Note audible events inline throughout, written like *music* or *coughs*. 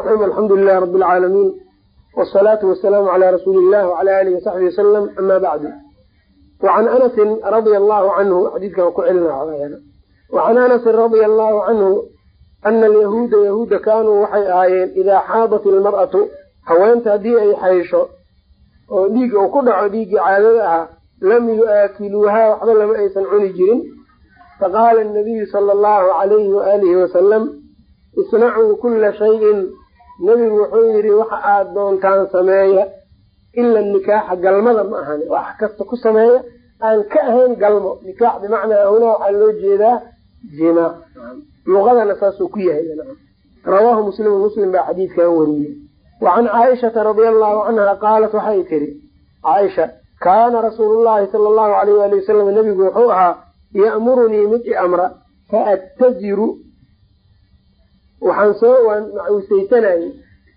raxim alxamdu lilahi rabi alcaalamiin wsalaatu wasalaamu calaa rasuuli illah wcala alihi wasaxbi wasalam ama bacdu wacan anasin radia allahu canhu xadiidkan ku celina wacan anasin radia allahu canhu ana alyahuuda yahuuda kaanuu waxay ahaayeen idaa xaadat ilmar'atu haweenta haddii ay xaysho oo dhiig uu ku dhaco dhiiggii caadada ahaa lam yu'aakiluuhaa waxba lama aysan cuni jirin faqaala nabiyu sala allahu calayhi waalihi wasalam isnacuu kula shayin nebigu wuxuu yidhi waxa aad doontaan sameeya ila nikaaxa galmada ma ahan wax kasta ku sameeya aan ka ahayn galmo. Nikaax bimacnaa awlaa waxaa loo jeedaa jimaac luqadana saasuu ku yahay rawaahu muslimu muslim baa xadiidkan wariyey. Wa can caaishata radia allahu canha qaalat waxay tiri caaisha kaana rasuulu llahi sala allahu alayh waali wasalam nebigu wuxuu ahaa ya'murunii mid i amra faattaziru waxaan soo waan macuusaysanayey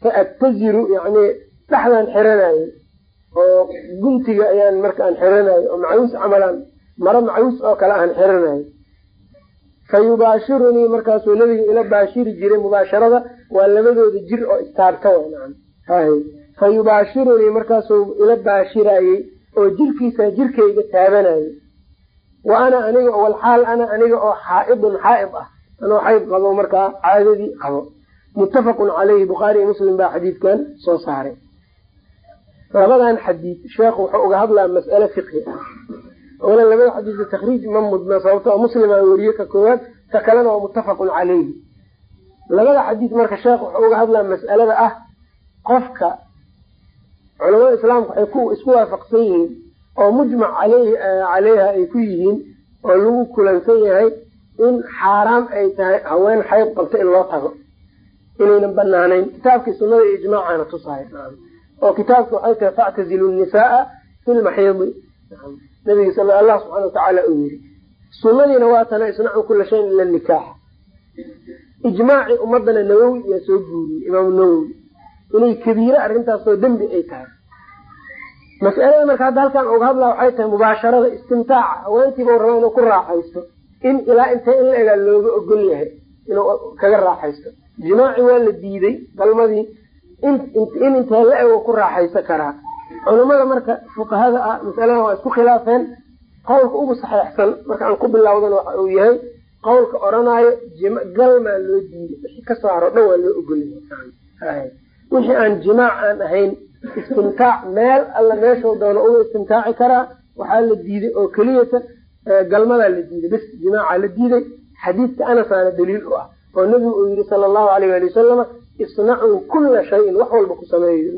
faattaziru yani dhexdaan xiranayey oo guntiga ayaan markaan xiranayey oo macaws camalaan maro macaws oo kale aan xiranayey fa yubaashirunii markaasuu nebiga ila baashiri jiray mubaasharada waa labadooda jir oo istaabta fa yubaashirunii markaasuu ila baashirayey oo jirkiisa jirkayga taabanayey wa ana aniga walxaal ana aniga oo xaaidun xaaid ah. Anoo xayd qabo markaa caadadii qabo muttafaqun caleyhi bukhaari iyo muslim baa xadiidkan soo saaray. Labadan xadiid sheekhu wuxuu uga hadlaa mas'ale fiqhi. Ah ola labada xadiidka takriij ma mudna sababto muslima weriye ka koowaad ta kalena waa muttafaqun caleyhi labada xadiid marka sheekh wuxuu uga hadlaa mas'alada ah qofka culamada islaamka waxay ku isku waafaqsan yihiin oo mujmac aleyhi caleyha ay ku yihiin oo lagu kulansan yahay in xaaraam ay tahay haween xayd qabta in loo tago inaynan banaanayn kitaabkii sunada iyo ijmaacana tusahay oo kitaabka waxay tahay factazilu nisaaa fi lmaxiidi nabiga sal allah subxana watacaala uu yiri sunadiina waa tana isnacu kula shayin ila nikaax. Ijmaacii ummadana nawowi ayaa soo guuriyey imaamu nawowi. Inay kabiire arrintaasoo dembi ay tahay. Mas'alada marka hadda halkan uga hadlaa waxay tahay mubaasharada istimtaaca. Haweentiiba raba inuu ku raaxaysto in ilaa intee in la egaa looga ogol yahay inuu kaga raaxaysto jimaaci waa la diiday galmadii in intee la ego ku raaxaysan karaa. Culamada marka fuqahada ah masaladan waa isku khilaafeen. Qowlka ugu saxeexsan marka aan ku bilawdan waxa uu yahay qowlka odhanaayo galmaa loo diiday wixii ka soo haro dhan waa loo ogolyahay. Wixii aan jimaac aan ahayn istimtaac meel alla meeshuu doono uga istimtaaci karaa waxaa la diiday oo keliyata galmadaa la diiday bes jimaaca la diiday. Xadiidka anasaana daliil u ah oo nebigu uu yihi sala allahu alayh ali wasalama isnacuu kula shayin wax walba ku sameeyo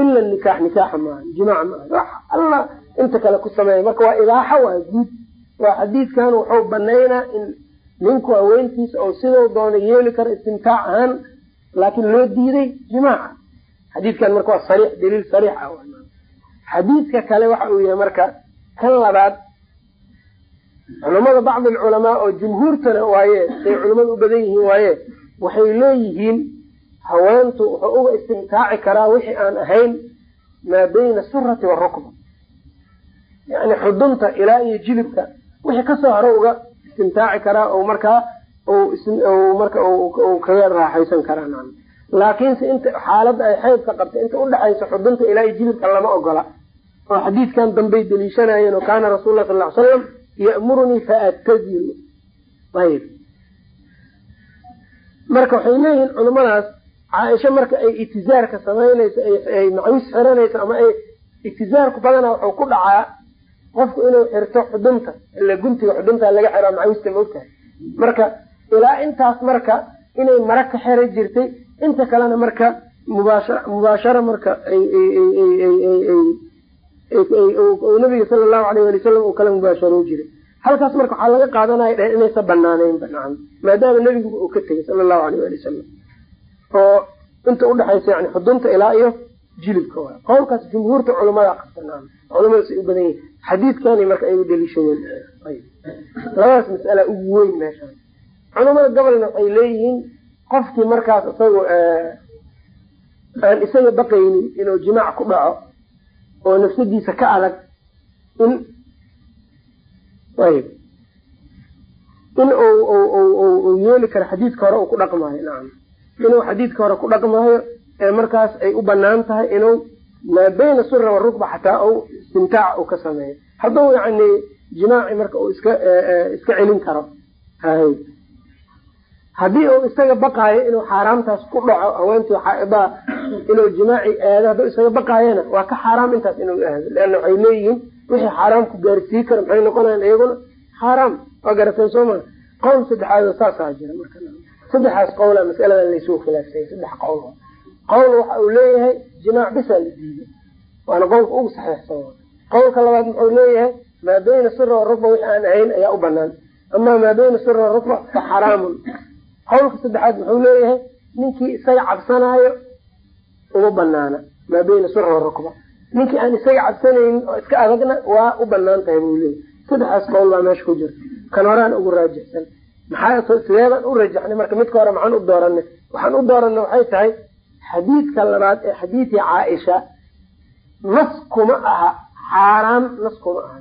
ila nikaax nikaaxa maaha jimaac maaha wax alla inta kale ku sameeya marka waa ibaaxa waa guud waa xadiidkan wuxuu banaynaa in ninku haweentiisa oo sidau doono yeeli karo istimtaac ahaan laakiin loo diiday jimaaca. Xadiidkan marka waa sariix daliil sariix ah. Xadiidka kale waxa uu yahay marka kan labaad culamada bacdi alculamaa oo jumhuurtana waaye say culamadu u badan yihiin waaye waxay leeyihiin haweentu wuxuu uga istimtaaci karaa wixii aan ahayn maa bayna surati warukba yani xudunta ilaa iyo jilibka wixii ka soo hore uga istimtaaci karaa o markaa marka kaga raaxaysan karaa laakiinse inta xaaladda ay xaydka qabta inta udhexaysa xudunta ilaa iyo jilibka lama ogola. Oo xadiidkan dambay deliishanayeen oo kaana rasul lah sal l slam ya'murunii faattaziru ayb marka waxay leeyihiin culamadaas caaisha marka ay itizaarka samaynayso ay macaws xiranayso ama ay itizaarku badanaa wuxuu ku dhacaa qofku inuu xirto xudunta ila guntiga xudunta laga xiraa macawsta maogtahay marka ilaa intaas marka inay mara ka xera jirtay inta kalena marka mubaasha mubaashara marka nabiga sala allahu alayh ali wasalam uu kala mubaasharo jiray halkaas marka waxaa laga qaadanaya dheh inaysa banaaneynba nacam. Maadaama nebigu uu ka tegay sala allahu alayh ali wasalam oo inta udhexaysa yani xudunta ilaa iyo jilibka waay qowlkaas jumhuurta culamada qabta nacam. Culamada say u badan yihiin xadiidkani marka ay u daliishadeen. Labadaas mas'ala ugu weyn meeshaan. Culamada gobolna waxay leeyihiin qofkii markaas isagoo aan isaga baqaynin inuu jimaac ku dhaco oo nafsadiisa ka adag in ayb in uu yeeli karo xadiidka hore uu ku dhaqmaayo nacam inuu xadiidka hore ku dhaqmayo ee markaas ay u bannaan tahay inuu maa bayna sura warukba xataa u istimtaac uu ka sameeyo hadduu yani jimaaci marka uu iska iska celin karo hay haddii uu isaga baqaayo inuu xaaraamtaas ku dhaco haweentii xaa'idaa inuu jimaaci aado hadduu isaga baqaayona waa ka xaaraam intaas inuu aado leanna waxay leeyihiin wixii xaaraam ku gaarsii kara maxay noqonayan iyaguna? Xaaraam waa garatay soo maa qowl saddexaad saasaa jira marka saddexaas qowla masaladan laysuu khilaafsanya saddex qowl qowl waxa uu leeyahay jimaac bisaa la diiday. Waana qowlka ugu saxiixsan qowlka labaad muxuu leeyahay maa bayna sira warukba wixi aan ahayn ayaa u banaan ama maa bayna sira warukba fa xaraamun. Qowlka saddexaad muxuu leeyahay ninkii isaga cabsanaayo uma banaana maa bayna sira warukba ninkii aan isaga cabsanaynin oo iska adagna waa u bannaan tahay buu leeyahy saddexaas qowl baa meesha ku jirta. Kan horaan ugu raajixsan maxaa sideebaan u rajaxnay marka midka hore maxaan u dooranay waxaan u dooranay waxay tahay xadiidka labaad ee xadiidkii caaisha nas kuma aha xaaraam nas kuma aha.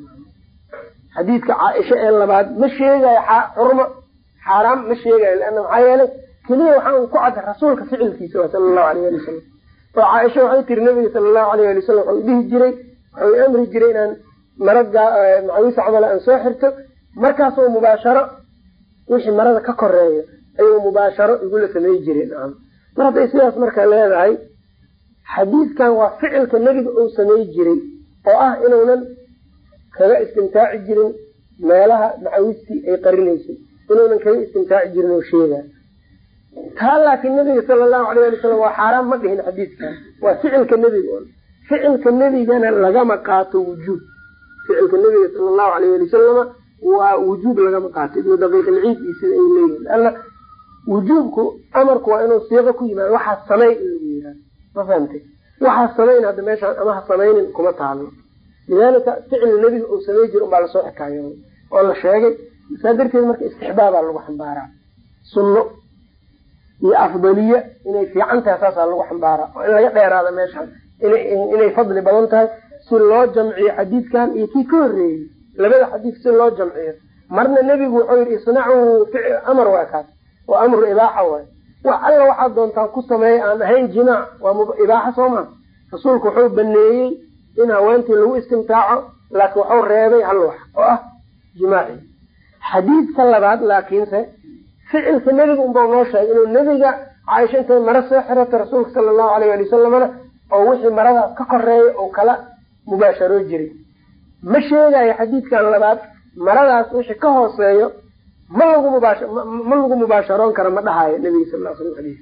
Xadiidka caaisha ee labaad ma sheegayo xurmo xaaraam ma sheegayo leana maxaa yeelay keliya waxaan ku cad rasuulka ficilkiisa sala allahu alayh ali wasalam oo caaisha waxay tiri nabiga sala allahu alayh ali wasalam waxau dhihi jiray waxau amri jiray inaan marada macawiisa camal aan soo xirto. Markaasoo mubaasharo wixii marada ka koreeyo ayuu mubaasharo igula samey jiray. Nacam mar hadday sidaas marka leedahay xadiidkan waa ficilka nebiga uu samey jiray oo ah inuunan kaga istimtaaci jirin meelaha macawistii ay qarinaysay inuunan kaga istimtaaci jirin oo sheegaa taa laakiin nabiga sala allahu alayh ali wasalam waa xaaraan ma dhihin xadiidkan waa ficilka nebiga ficilka nebigana lagama qaato wujuub ficilka nebiga sala allahu alayh ali wasalama waa wujuub lagama qaato. Ibnu daqiiq iyo sida ay leeyihiin ana wujuubku amarku waa inuu siiqo ku yimaado waxaa samay in lagu yihahdo ma fahamtay waxaa samayn hadda meeshaan ama ha samaynin kuma taalo lidaalika ficil nebiga uu samey jira unbaa la soo xikaayooday oo la sheegay. Saa darteed marka istixbaabaa lagu xambaaraa. Sunno iyo afdaliye inay fiican tahay saasaa lagu xambaaraa oo in laga dheeraado meeshaan. Inay fadli badan tahay si loo jamciyo xadiidkan iyo kii ka horreeyey labada xadiid si loo jamciyo. Marna nebigu wuxuu yidhi isnacuu amar waa kaas waa amru ibaaxa waay. Wax alla waxaad doontaan ku sameeya aan ahayn jimaac waa ibaaxa soo rasuulku wuxuu baneeyey in haweentii lagu istimtaaco laakiin waxuu reebay hal wax oo ah jimaaci xadiidka labaad laakiinse ficilka nebiga unbau noo sheegay inuu nebiga caaisha intay maro soo xirato rasuulka sala allahu alayh ali wasalamna oo wixii maradaas ka koreeya oo kala mubaasharoo jiray. Ma sheegayo xadiidkan labaad maradaas wixii ka hooseeyo ma lagu mubaash ma lagu mubaasharoon karo ma dhahayo nabiga sal l slam xadiis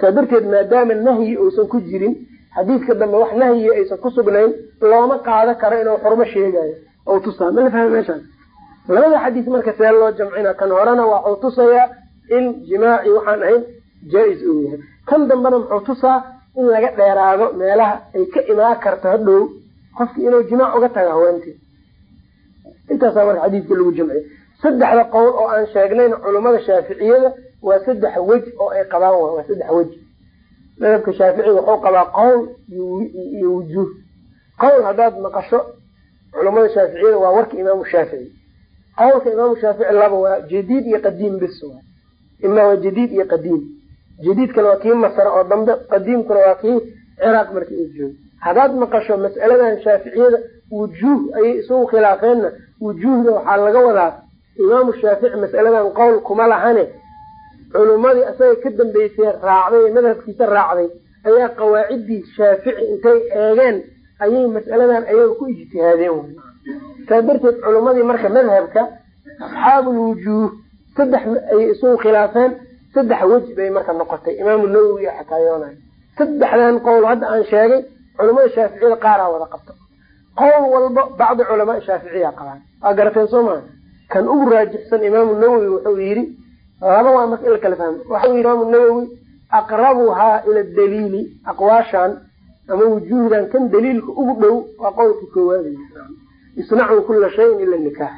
saa darteed maadaama nahyi uusan ku jirin xadiidka dambe wax nahyi aysan ku sugnayn looma qaado karo inuu xurmo sheegayo ou tusaa ma la fahma meeshaan? Labada xadiis marka see loo jamcina kan horena waxuu tusayaa in jimaaci waxaan ahayn jaa-is uu yahay. Kan dambena muxuu tusaa in laga dheeraado meelaha ay ka imaan karto hadhow qofki inuu jimaac uga tago haweentii intaasaa marka xadiidka lagu jamciya saddexda qowl oo aan sheegnayna culummada shaaficiyada waa saddex wej oo ay qabaan waa saddex wej madhabka shaaficiga wuxuu qabaa qowl iyo wujuuh. Qowl haddaad maqasho culummada shaaficiyada waa warka imaamu shaafici. Qowlka imaamu shaafici laba waa jadiid iyo qadiim bis imaa waa jadiid iyo qadiim jadiidkana waa kii masre oo dambe qadiimkuna waa kii ciraaq marka ay joogo haddaad maqasho mas'aladan shaaficiyada wujuuh ayay isugu khilaafeenna wujuuhda waxaa laga wadaa imaamu shaafici mas'aladan qowl kuma lahane culummadii asaga ka dambeysay raacday ee madhabkiisa raacday ayaa qawaaciddii shaafici intay eegeen ayay mas'aladan ayaga ku ijtihaadeen saa darteed culummadii marka madhabka asxaabulwujuuh saddex ayay isugu khilaafeen saddex wej bay marka noqotay imaamu nawowi a xakaayoonayo saddexdan qowl hadda aan sheegay culamada shaaficiyada qaaraa wada qabta qowl walba bacdi culamaa shaaficiya qabaan. Waa garateen soo maa kan ugu raajixsan imaamu nawowi wuxuu yidhi laba waa marka in la kala fahmo. Waxau yidhi imaamu nawowi aqrabuhaa ila daliili aqwaashan ama wujuuhdan kan daliilka ugu dhow waa qowlka koowaad isnacuu kula shayin ila nikaax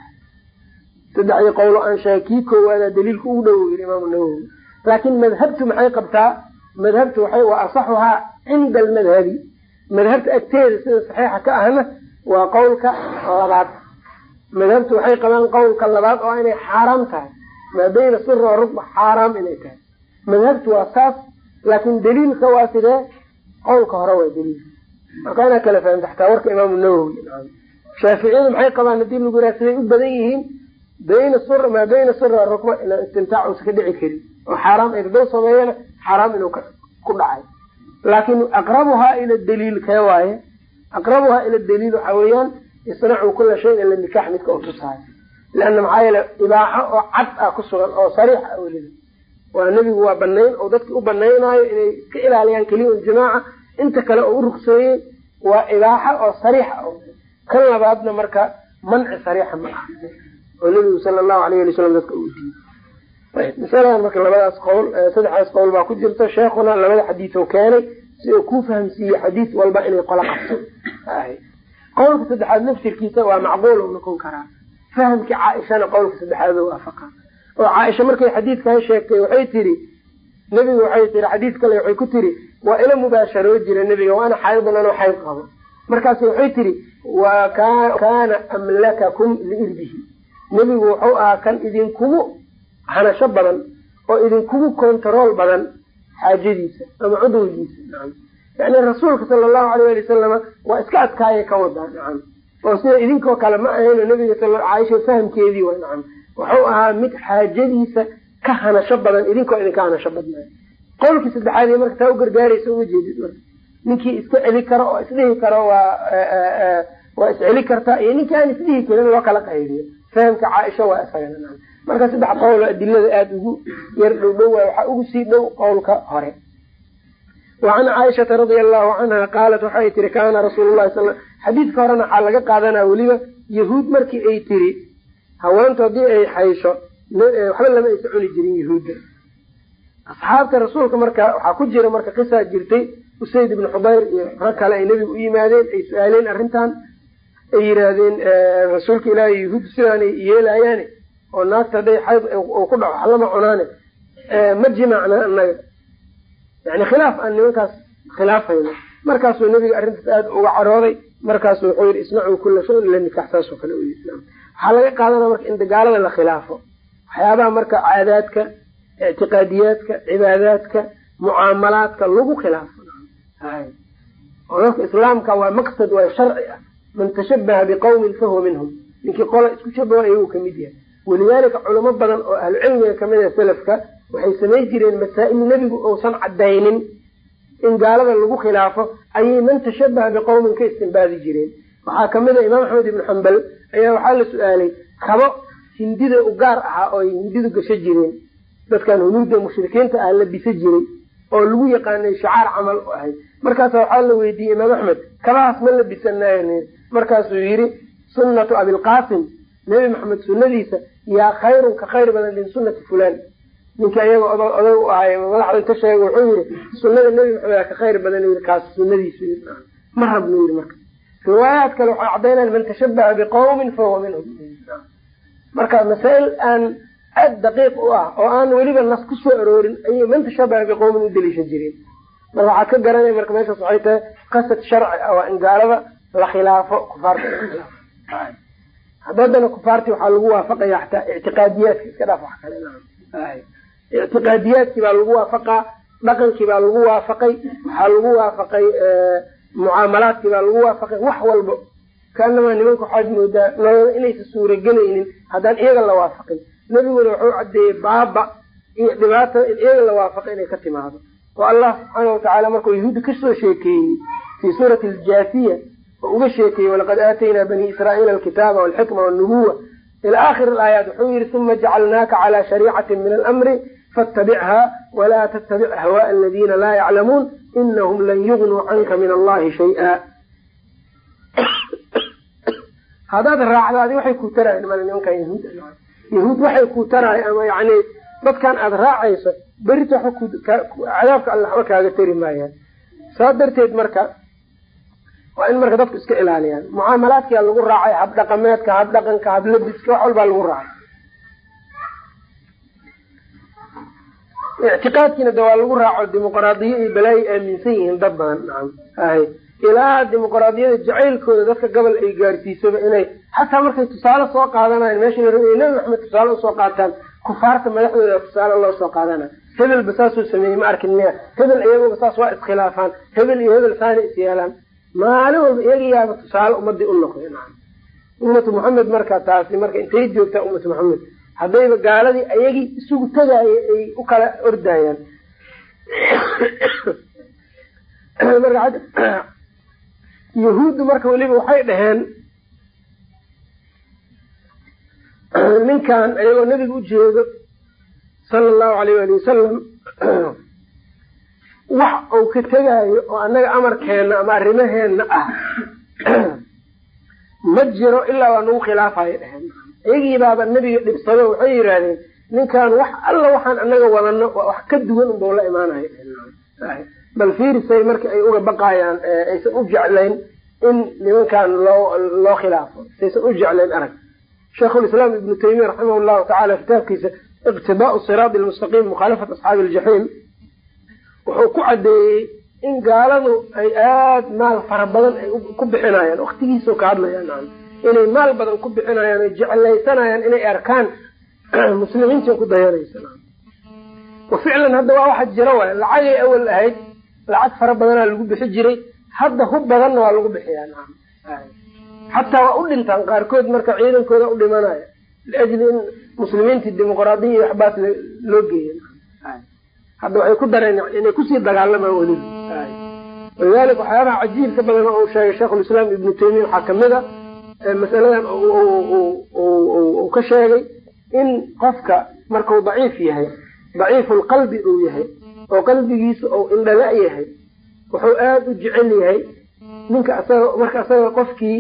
saddexdii qowlo aan sheegay kii koowaada daliilka ugu dhow yidhi imaamu nawowi laakiin madhabtu maxay qabtaa madhabtu waxay waa asaxuhaa cinda almadhabi madhabta agteeda sida saxiixa ka ahna waa qowlka labaad madhabtu waxay qabaan qowlka labaad oo inay xaaraam tahay maa bayna sira wa rukba xaaraam inay tahay madhabtu waa saas laakin daliilka waa sidee qowlka hore waa daliilka marka inaa kala fahamta warka imaamu nawowi shaaficiyadu maxay qabaan haddii lagu yiraha siday u badan yihiin bayna sura maa bayna sura rukba ila istimtaac uusa ka dhici karin. Oo xaaraam dadaw sameeyana xaaraam inuu ku dhacay. Laakin aqrabuhaa ila daliil kee waaye? Aqrabuhaa ila daliil waxa weeyaan isnacuu kula shayin ila nikax midka u tusaayo leanna maxaa yeele ibaaxo oo cad ah ku sugan oo sariix ah waa nebigu waa banayn oo dadki u banaynaayo inay ka ilaaliyaan keliya un jamaaca inta kale oo u rugseeyey waa ibaaxa oo sariix ah. Kan labaadna marka manci sariixa ma ah oo nebigu sala allahu alayh wasalam dadka uu diiday. Masaladan marka labadaas qowl saddexdaas qowl baa ku jirta. Sheekuna labada xadiis oo keenay si uu ku fahamsiiye xadiis walba inay qola qabto qowlka saddexaad naftirkiisa waa macquul u noqon karaa. Fahamkii caaishana qowlka saddexaad waafaqa oo caaisha markay xadiidkan sheegtay waxay tiri nebigu waxay tiri xadiis kale waxay ku tiri waa ila mubaasharoo jira nebiga waana xaydun anoo xayd qabo. Markaas waxay tiri wa kaana amlakakum liirbihi nebigu wuxuu ahaa kan idinkugu hanasho badan oo idinkugu kontarool badan xaajadiisa ama cudwigiisa yani rasuulka sala allahu alayh ali wasalama waa iska adkaaya ka wadaa nacam oo sida idinkoo kale ma ahayno nabiga caaisha fahamkeedii wa nacam wuxuu ahaa mid xaajadiisa ka hanasho badan idinkoo idinka hanasho badnaayo qowlkii saddexaad marka taa u gargaaraysa uma jeedid marka ninkii iska celi karo oo isdhihi karo waa waa isceli kartaa iyo ninkii aan isdhihi karin loo kala qaybiyo fahamka caaisha waa isagana marka saddex qowl adilada aada ugu yar dhow dhow waay waxaa ugu sii dhow qowlka hore. Wacan caaishata radia allahu canha qaalat waxay tiri kaana rasuul lahi sal xadiidka horena waxaa laga qaadanaa weliba yahuud markii ay tiri haweentu haddii ay xaysho waxba lama aysa cuni jirin yahuudda. Asxaabta rasuulka marka waxaa ku jira marka qisaa jirtay usayd ibnu xubayr iyo rag kale ay nebigu u yimaadeen ay su'aaleen arrintan ay yidhaahdeen rasuulka ilaahay yahuud sidaanay yeelayaane oo naagta hadday xayd ku dhaco waxlama cunaane. Ma jimacna annaga. Yani khilaaf aan nimankaas khilaafayno. Markaasuu nebiga arrintaas aada uga carooday markaasu wuxuu yidhi isnacuu kula shayin ila nikax saasoo kale u yii waxaa laga qaadanaya marka in dagaalada la khilaafo. Waxyaabaha marka caadaadka ictiqaadiyaadka cibaadaadka mucaamalaadka lagu khilaafo. Islaamka waa maqsad waa sharci ah man tashabaha biqawmin fahuwa minhum ninkii qola isku shabaho ayagu ka mid yahay walidaalika culamo badan oo ahlu cilmiga ka mid ah selafka waxay samayn jireen masaa-il nebigu uusan cadaynin in gaalada lagu khilaafo ayay man tashabaha biqawmin ka istimbaadi jireen waxaa ka mid a imaam axmed ibnu xambal ayaa waxaa la su'aalay kabo hindida u gaar ahaa oo ay hindidu gasho jireen dadkan hunuudda mushrikiinta ah la bisa jiray oo lagu yaqaanay shacaar camal u ahayd markaasa waxaa la weydiiyey imaam axmed kabahaas ma la bisanaayo markaasuu yidhi sunnatu abilqaasim nebi maxamed sunadiisa yaa khayrun ka khayr badan min sunati fulan ninka iyaga odag u ahay madaxda inta sheega wuxuu yihi sunada nebi maxamed ka khayr badan kaas sunadiisu ma rabnu yii marka. Riwaayaad kale waxay caddaynaan man tashabaha biqawmin fahuwa minhum marka masaa'il aan aad daqiiq u ah oo aan weliba nas ku soo aroorin ayay man tashabaha biqawmin u daliishan jireen marka waxaad ka garanaya marka meeshaas waxay tahay qasad sharci ah waa in gaalada la khilaafo kufaarta haddana kufaarti waxaa lagu waafaqaya xataa ictiqaadiyaadka iska dhaaf wax kale ictiqaadiyaadkii baa lagu waafaqaa dhaqankii baa lagu waafaqay waxaa lagu waafaqay mucaamalaadkii baa lagu waafaqay wax walbo. Kaanamaa nimanka waxaad moodaa nolola inaysa suuragelaynin haddaan iyaga la waafaqin nebiguna wuxuu cadeeyey baaba iyo dhibaatada in iyaga la waafaqo inay ka timaado. Oo allah subxaana watacaala markuu yahuudda ka soo sheekeeyey fii suurati aljaasiya oo uga sheekeeyey walaqad aataynaa bani israa'iila alkitaaba walxikma walnubuwa ila akhir alaayaat wuxuu yihi uma jacalnaaka calaa shariicatin min alamri fatabichaa walaa tattabic hawaa aladiina laa yaclamuun inahum lan yugnuu canka min allahi shay-a haddaad raacdo adi waxay ku tarayan male nimankan yahuud yahuud waxay ku tarayan ama yani dadkan aada raacayso berita cadaabka alla waxba kaaga tari maayaan. Saa darteed marka waa in marka dadku iska ilaaliyaan. Mucaamalaadkia lagu raacay habdhaqameedka habdhaqanka hablabiska wax walbaa lagu raacay. Ictiqaadkiina de waa lagu raaco dimuqraadiya iyo balaayo aaminsan yihiin dad badan. Nacam hay ilaa dimuqraadiyada jacaylkooda dadka gobol ay gaarsiisaba inay xataa markay tusaale soo qaadanayan meesha nabi maxamed tusaale u soo qaataan kufaarta madaxdooda tusaale loo soo qaadana hebelba saasuu sameeyey ma arkin miya. Hebel iyagoba saas waa iskhilaafaan. Hebel iyo hebel saana is yeelaan maalin walba iyagiyaaba tusaale ummadii u noqday ummatu maxamed marka taasi marka intay joogtaa ummatu maxamed haddayba gaaladii ayagii isugu tagaaya ay u kala ordayaan *coughs* *coughs* yahuuddu marka weliba waxay dhaheen *coughs* ninkan ayagoo nebiga u jeedo sala allahu alayh ali wasalam wax uu ka tegaayo oo annaga amarkeenna ama arrimaheenna ah. *clears throat* Ma jiro ilaa waa nagu khilaafayo dheheen iyagii baaba nebiga dhibsado waxay yidhaahdeen ninkan wax alla waxaan annaga wadano wax ka duwan unbau la imaanayo bal fiirisay marka ay uga baqayaan aysan u jeclayn in nimankan loo loo khilaafo. Saysan u jeclayn arag. Sheikhulislaam ibnu taymiya raximah llahu tacala kitaabkiisa iqtidaau siraadi lmustaqiim mukhaalafat asxaabi aljaxiim wuxuu ku caddeeyey in gaaladu ay aada maal fara badan ay ku bixinayaan waktigiisao ka hadlayaan inay maal badan ku bixinayaan ay jeclaysanayaan inay arkaan *clears throat* muslimiinta ku dayanaysa wa ficlan hadda waa waxa jira waay lacagay awal ahayd lacag fara badanaa lagu bixi jiray hadda hub badanna waa lagu bixiyaa xataa waa u dhintaan qaarkood marka ciidankooda u dhimanaya liajli in muslimiintii dimuqraadiya iyo waxbaas loo geeya hadda waxay ku dareen inay ku sii dagaalamaan weliba walidalika waxyaabaha cajiibka badan oo uu sheegay sheikhulislaam ibnu taymiya waxaa ka mid a masaladan uu ka sheegay in qofka markuu daciif yahay daciifulqalbi uu yahay oo qalbigiisa uu indhala yahay wuxuu aada u jecel yahay ninka asaga marka asaga qofkii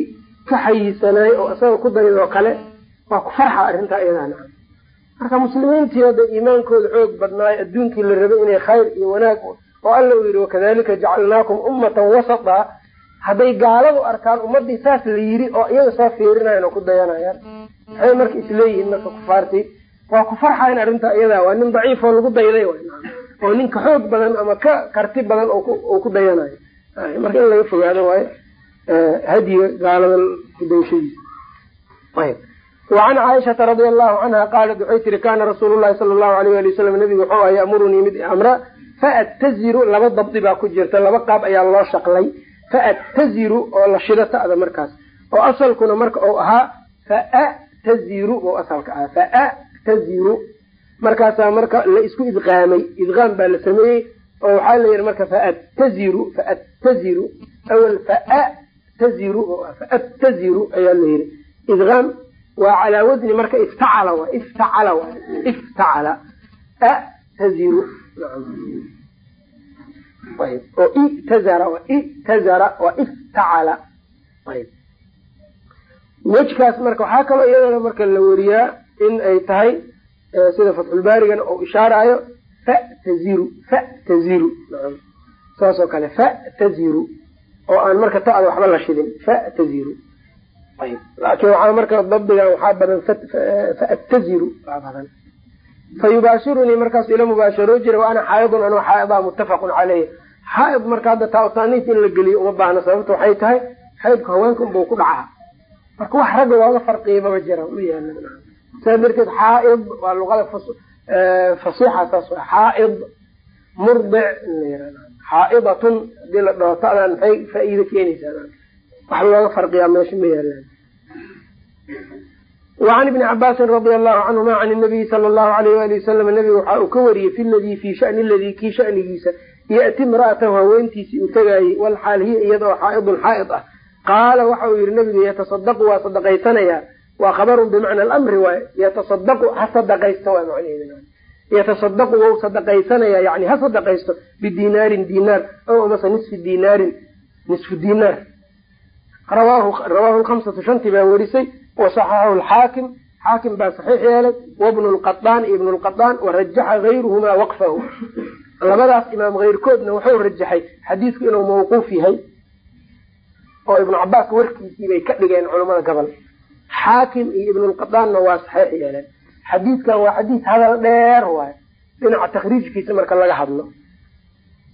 ka xayisanaayo oo asaga ku daydoo kale waa ku farxa arrintaa iyadana marka muslimiintii hadda iimaankooda xoog badnaayo adduunkii la rabay inay khayr iyo wanaag oo alla uu yidhi wakadalika jacalnaakum ummatan wasata. Hadday gaaladu arkaan ummadii saas la yiri oo iyaga soo fiirinayan oo ku dayanayaan maxay marka isleeyihiin marka kufaartii? Waa ku farxayn arrintaa iyadaa waa nin daciif oo lagu dayday oo ninka xoog badan ama ka karti badan oo ku dayanayo marka in laga fogaado waayo hadiga gaalada kudayashadiisa ayb wacan caaishata radia allahu canha qaalat waxay tiri kaana rasuulu llahi sala allahu alayh ali wasalam nabigu wuxuu aha ya'murunii mid amra faattaziru laba dabdi baa ku jirta laba qaab ayaa loo shaqlay faattaziru oo la shido ta'da markaas oo asalkuna marka uu ahaa faataziru oo asalka ahaa faataziru markaasaa marka la isku idqaamay idqaam baa la sameeyey oo waxaa la yidhi marka faattaziru faattaziru awal faataziru oo faattaziru ayaa la yidhi idqaam waa calaa wasni marka iftacala waa iftacala waa iftacala. Ataziru oo itazara waa itazara waa iftacala. Wejkaas marka waxaa kaloo iyadana marka la weriyaa in ay tahay sida fatxulbaarigana oo ishaaraayo fataziru fataziru saas oo kale fataziru oo aan marka ta'da waxba la shidin fataziru ayb laakiin waxaa marka dabdigan waxaa badan faattaziru waa badan fa yubaashirunii markaasu ila mubaasharoo jira wa ana xaaidun anoo xaaida muttafaqun caleyh xaaid marka hadda taawtaaniis in la geliyo uma baahno sababta waxay tahay xaydku haweenka unbau ku dhacaa marka wax ragga looga farqiyabama jira ma yaalla saa darteed xaaid waa luqada fasiixa saas wa xaaid murdic xaaidatun haddii la dhaho ta'dan maxay faa'iido wax looga farqiyaa meesha ma yaalaan. Wacan ibni cabaasin radia allahu canhuma can nabiyi sala allahu alayh wali wasalam nabiga waxa uu ka wariyey fi ladii fii shani ladii kii shanigiisa ya'ti imra'atahu haweentiisii uu tagaayey walxaal hiya iyadoo xaaidun xaaid ah. Qaala waxa uu yihi nabigu yatasadaqu waa sadaqaysanayaa waa khabarun bimacna alamri waay yatasadaqu ha sadaqaysto waa macnaheeda yatasadaqu wou sadaqaysanaya yani ha sadaqaysto bidinaarin dinaar ow amase nisfi dinaarin nisfu dinaar rawaahu lkamsatu shantii baa werisay wasaxaxahu lxaakim xaakim baa saxiix yeelay wabnu lqadaan ibnu lqadaan warajaxa gayruhumaa waqfahu. Labadaas imaam keyrkoodna wuxuu rajaxay xadiisku inuu mawquuf yahay oo ibnu cabaas warkiisii bay ka dhigeen culamada gobol xaakim iyo ibnulqadaanna waa saxiix yeeleen xadiidkan waa xadiis hadal dheer waay dhinaca takhriijkiisa marka laga hadlo.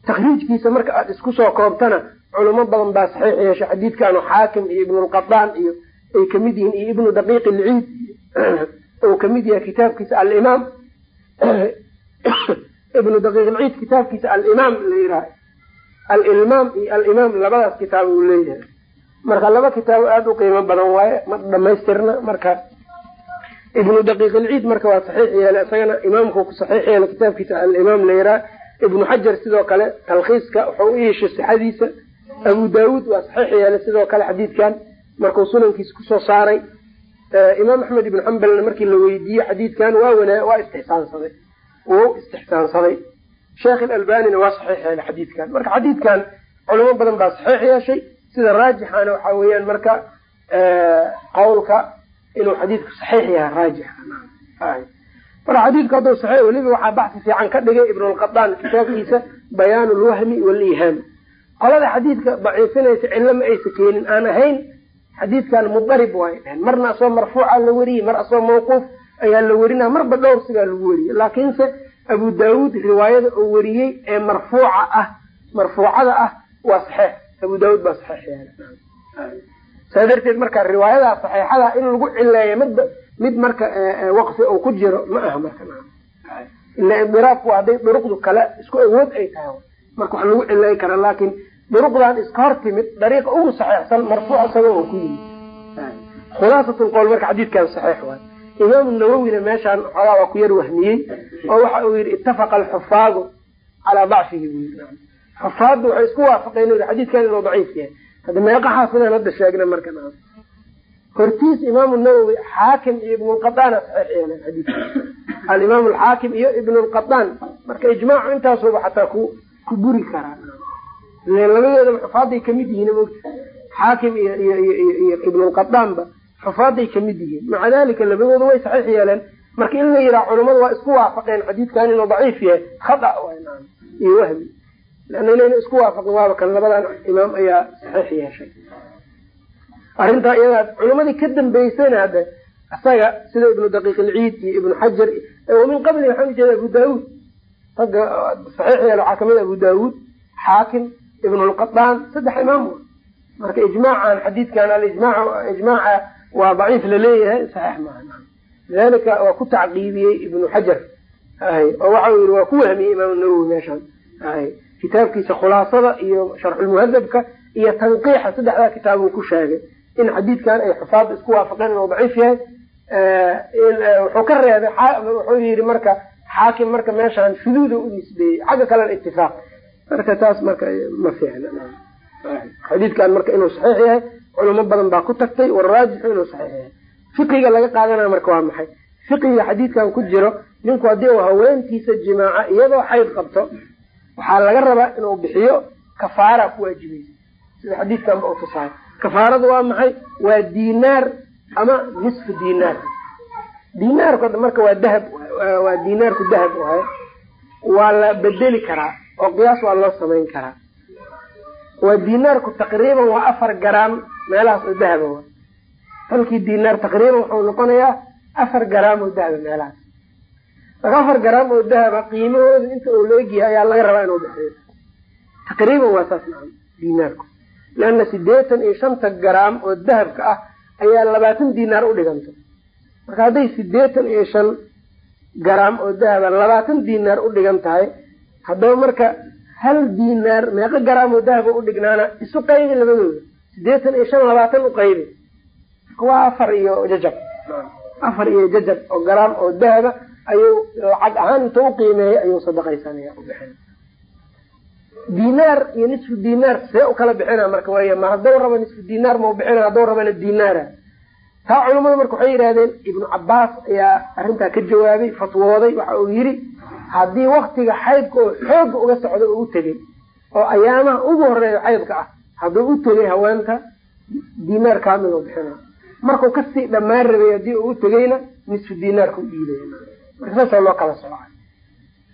Takhriijkiisa marka aad isku soo koobtana culamo badan baa saxiix yeesha xadiidkanu xaakim iyo ibnulqadaan iyo ay ka mid yihiin iyo ibnu daqiiq ilciid ou *clears throat* ka mid yahay kitaabkiisa alimaam *clears throat* ibnu daqiiqilciid kitaabkiisa alimaam la yiraha alilmaam iyo alimaam labadaas kitaab uu leeyahay. Marka laba kitaabo aada u qiimo badan waaye ma dhamaystirna marka. Ibnu daqiiqilciid marka waa saxiix yeele isagana imaamku ku saxiix yeele kitaabkiisa alimaam la yiraha ibnu xajar sidoo kale talkhiiska wuxuu u yeeshay sixadiisa abu daawuud waa saxiix yeele sidoo kale xadiidkan. Markuu sunankiisa ku soo saaray imaam axmed ibnu xambalna markii la weydiiyey xadiidkan waa waa istixsaansaday. Wuu istixsaansaday. Sheekh ilalbanina waa saxiix yeelay xadiidkan. Marka xadiidkan culamo badan baa saxiix yeeshay. Sida raajixana waxa weeyaan marka qawlka inuu xadiidku saxiix yahay raajix marka xadiidku hadduu saxiix weliba waxaa baxsi fiican ka dhigay ibnulqadaan kitaabkiisa bayaan lwahmi walihaam qolada xadiidka daciifinaysa cillo ma aysa keenin. Aan ahayn xadiidkan mudarib waay. Marna asoo marfuuca la weriyey mar asoo mawquuf ayaa la werinaa marba dhowr sigaa lagu weriyey laakiinse abu daawuud riwaayada oo weriyey ee marfuuca ah marfuucada ah waa saxeix abu daawuud baa saxeix yaalla saa darteed marka riwaayadaa saxeixada in lagu cileeya mid mid marka waqfi uu ku jiro ma aha marka ila idiraabku hadday duruqdu kale isku awood ay tahay. Marka wax lagu cileey kara laakin duruqdan iska hor timid dariiqa ugu saxeixsan marfuuc isaga oo ku yimid. Khulaasat lqowl marka xadiidkan saxiix waay imaamu nawowina meeshaan xoogaa waa ku yar wahmiyey oo waxa uu yihi ittafaqa alxufaadu calaa dacfihi buu yii xufaaddu waxay isku waafaqeen xadiidkan inuu daciif yahay. Hadda meeqa xaafidaan hadda sheegna marka hortiis imaamu nawowi xaakim iyo ibnulqadaana saxiix yeeleen xadiidka alxaakim iyo ibnulqadaan marka ijmaacu intaasuba xataa ku ku buri karaa labadoodaba xufaaday ka mid yihiin mogta xaakim iyo iyo ibnulqadaanba xufaaday ka mid yihiin. Maca dalika labadooda way saxiix yeeleen. Marka in la yidhaha culamadu waa isku waafaqeen xadiidkan inuu daciif yahay khada iyo wahmi. Leanna inayna isku waafaqin waaba kan labadan imaam ayaa saxiix yeeshay. Arrintaa iyadaa culamadii ka dambeysayna hadde isaga sida ibnu daqiiq ilciid iyo ibnu xajar wamin qabli waxaa ujeeda abu daawuud. Ragga saxiix yeelo waxaa ka mid abu daawuud xaakim ibnulqadaan saddex imaam marka ijmaacan xadiidkan alijma ijmaaca waa daciif la leeyahay saxiix maaha lidalika waa ku tacqiibiyey ibnu xajar oo waxa yihi waa ku wahmiyey imaam nawowi meeshaan kitaabkiisa khulaasada iyo sharxulmuhadabka iyo tanqiixa saddexdaa kitaab uu ku sheegay. In xadiidkan ay xufaadda isku waafaqeen inuu daciif yahay. Wuxuu ka reebay wuxuu yihi marka xaakim marka meeshaan shuduuda u nisbeeyey. Xagga kalena itifaaq marka taas marka ma xadiidkan marka inuu saxiix yahay culamo badan baa ku tagtay waraajixu inuu saxiix yahay. Fiqiga laga qaadanaya marka waa maxay? Fiqiga xadiidkan ku jiro ninku haddii uu haweentiisa jimaaca iyadoo xayd qabto waxaa laga rabaa inuu bixiyo kafaara ku waajibaysa sida xadiidkanba u tusaay kafaaradu waa maxay? Waa dinaar ama nisfu dinaar dinaarku marka waa dahab waa dinaarku dahab waay waa la bedeli karaa oo qiyaas waa loo samayn karaa. Waa dinaarku taqriiban waa afar garaam meelahaas oo dahaba wa halkii dinaar taqriiban wuxuu noqonayaa afar garaam oo dahaba meelahaas. Marka afar garaam oo dahaba qiimahooda inta uu la egyahay ayaa laga rabaa inuu bixiyo taqriiban waa saas maa dinaarku leanna sideetan iyo shanta garaam oo dahabka ah ayaa labaatan dinaar u dhiganta marka hadday sideetan iyo shan garaam oo dahaba labaatan dinaar u dhigan tahay haddaba marka hal dinaar meeqo garaam oo dahaba u dhignaana isu qaybi labadooda. Sideetan iyo shan labaatan u marka waa afar iyo jajab. Afar iyo jajab oo garaam oo dahaba ayuu lacag ahaan inta u qiimeeyay ayuu sadaqaysanaya u bixin. Dinaar iyo nisfu dinaar see u kala bixina marka way ma hadduu rabo nisfu dinaar mau bixina hadduu rabana dinaara taa culamada marka waxay yidhahdeen ibnu cabaas ayaa arrintaa ka jawaabay fatwooday waxa uu yidhi haddii waktiga xaydka oo xooga uga socdo oo u tegey oo ayaamaha ugu horreeya xaydka ah hadduu u tegay haweenta dinaar kaamil u bixina markuu ka sii dhammaan rabay haddii uu u tegeyna nisfu dinaarka u dhiibay marka saasoo loo kala socay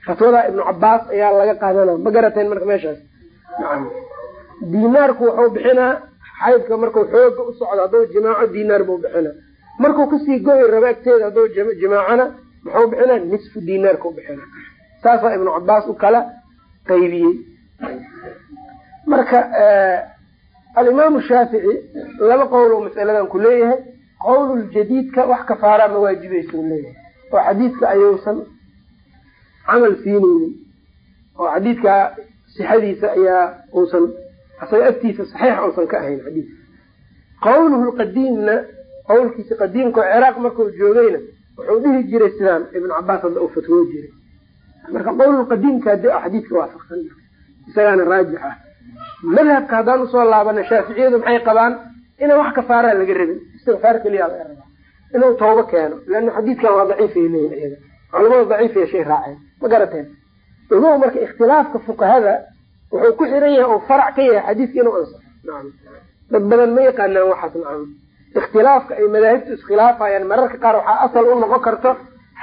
fatwada ibnu cabaas ayaa laga qaadanaa ma garateen marka meeshaas? Dinaarku wuxuu bixinaa xaydka marku xooga u socdo hadduu jimaaco dinaar buu bixinaa. Markuu ka sii goyi rabo agteeda hadduu jimaacona muxuu bixinaa nisfu dinaarkau bixinaa saasaa ibnu cabaas u kala qaybiyey. Marka alimaamu shaafici laba qowl oo masaladan ku leeyahay qowluljadiidka wax kafaara ma waajibaysa u leeyahay. Oo xadiidka ayuusan camal siineynin oo xadiidka sixadiisa ayaa uusan asaga agtiisa saxiix uusan ka ahayn xadiidka. Qawluhu lqadiimna qawlkiisa qadiimka oo ciraaq markuu joogayna wuxuu dhihi jiray sidaan ibn cabaas hadda uu fatwoo jiray. Marka qawlulqadiimka de xadiidka waafaqsan isagaana raajix ah. Madhabka haddaan u soo laabana shaaficiyadu maxay qabaan? Inaan wax kafaaraa laga rabin. Istikfaar keliya laga rabaa. Inuu tawbo keeno. Leana xadiidkan waa daciifay leeyihiin iyaga. Culamada daciifiya shay raaceen. Ma garateen ogow marka ikhtilaafka fuqahada wuxuu ku xiran yahay oo farac ka yahay xadiidka inuu ansaxo dad badan ma yaqaanaan waxaas nacam ikhtilaafka ay madaahibtu iskhilaafayaan mararka qaar waxaa asal u noqon karto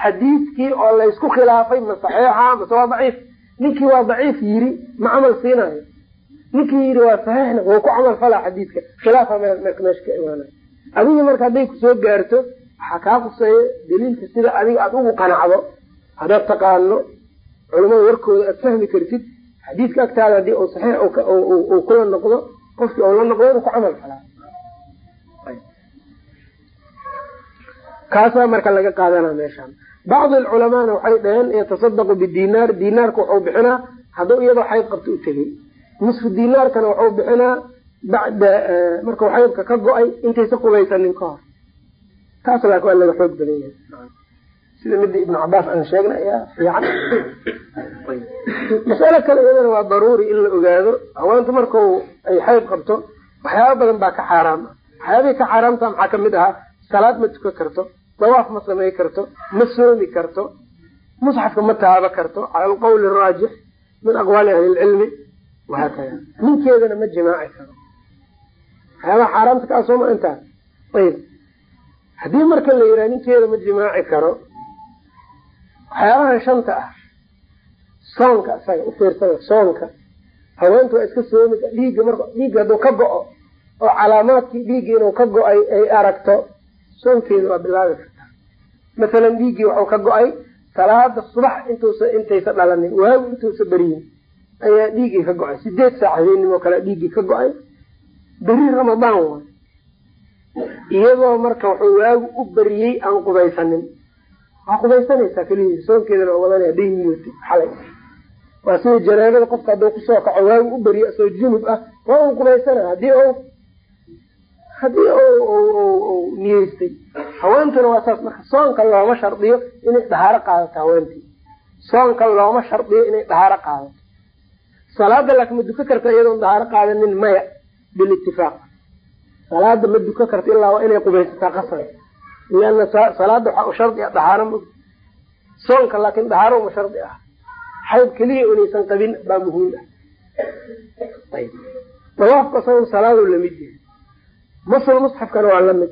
xadiidkii oo laysku khilaafay ma saxiixa mase waa daciif. Ninkii waa daciif yiri ma camal siinayo ninkii yiri waa saxiixna wuu ku camal falaa xadiidka. Khilaafa marka meesha ka imaanay adiga marka hadday ku soo gaarto waxaa kaa quseeya daliilka sida adiga aada ugu qanacdo haddaad taqaano culamada warkooda aad fahmi kartid xadiidka agtaada haddii uu saxiix kula noqdo qofkii uu la noqdo inuu ku camal falaa kaasaa marka laga qaadana meeshaan. Bacdi alculamaana waxay dhaheen yatasadaqu bidinaar dinaarka waxuu bixinaa hadduu iyadoo xayd qabto u tegey nisfu dinaarkana waxuu bixinaa bacda markuu xaydka ka go'ay intaysa qubaysanin ka hor. Taas laakin waa laga xoog badan yahay sida mida ibnu cabaas aan sheegnay ayaa fiican. Masalo kale iyadana waa daruuri in la ogaado haweenta marku ay xayd qabto waxyaaba badan baa ka xaaraam. Ah ka xaaraamta maxaa ka mid ahaa? Salaad ma tukan karto dawaaf ma samay karto ma soomi karto musxafka ma taaba karto cala alqawli araajix min aqwaali ahli lcilmi wahaakada ninkeedana ma jimaaci karo. Waxyaabaha xaaraamta kaa sooma intaas ayb haddii marka la yidhaha ninkeeda ma jimaaci karo waxyaabahan shanta ah soonka isaga ufiirsada soonka haweenta waa iska soomi dhiigga mar dhiigga hadduu ka go-o oo calaamaadkii dhiigga inuu ka go'ay ay aragto soonkeeda waa bilaabi kartaa. Masalan dhiiggii waxuu ka go'ay salaada subax intuusa intaysa dhalanin waagu intuusa beriyin ayaa dhiiggii ka go'ay. Sideed saac habeenimo kale dhiiggii ka go'ay. Beri ramadaan waay iyadoo marka wuxuu waagu u beriyey aan qubaysanin. Waa qubaysanaysaa keliya soonkeedana waa wadanaya haday niyooto xalay. Waa sida janaabada qofka hadduu ku soo kaco waagu u beriyo asoo junub ah waa un qubaysanaya haddii u haddii niyeystay haweentuna waa saas marka soonka looma shardiyo inay dhahaaro qaadato haweentii. Soonka looma shardiyo inay dhahaaro qaadato. Salaada laakin ma duka karta iyadoon dhahaaro qaadanin maya bilitifaaq salaada ma duka karta ilaa waa inay qubaysataa qasar liana salaada waxaa u shardi ah dhahaaro ma soonka laakin dhahaaro uma shardi ah. Xayd keliya inaysan qabin baa muhiim ah. Ayb dawaafka isaga salaado la mid yahay masl musxafkana waa la mid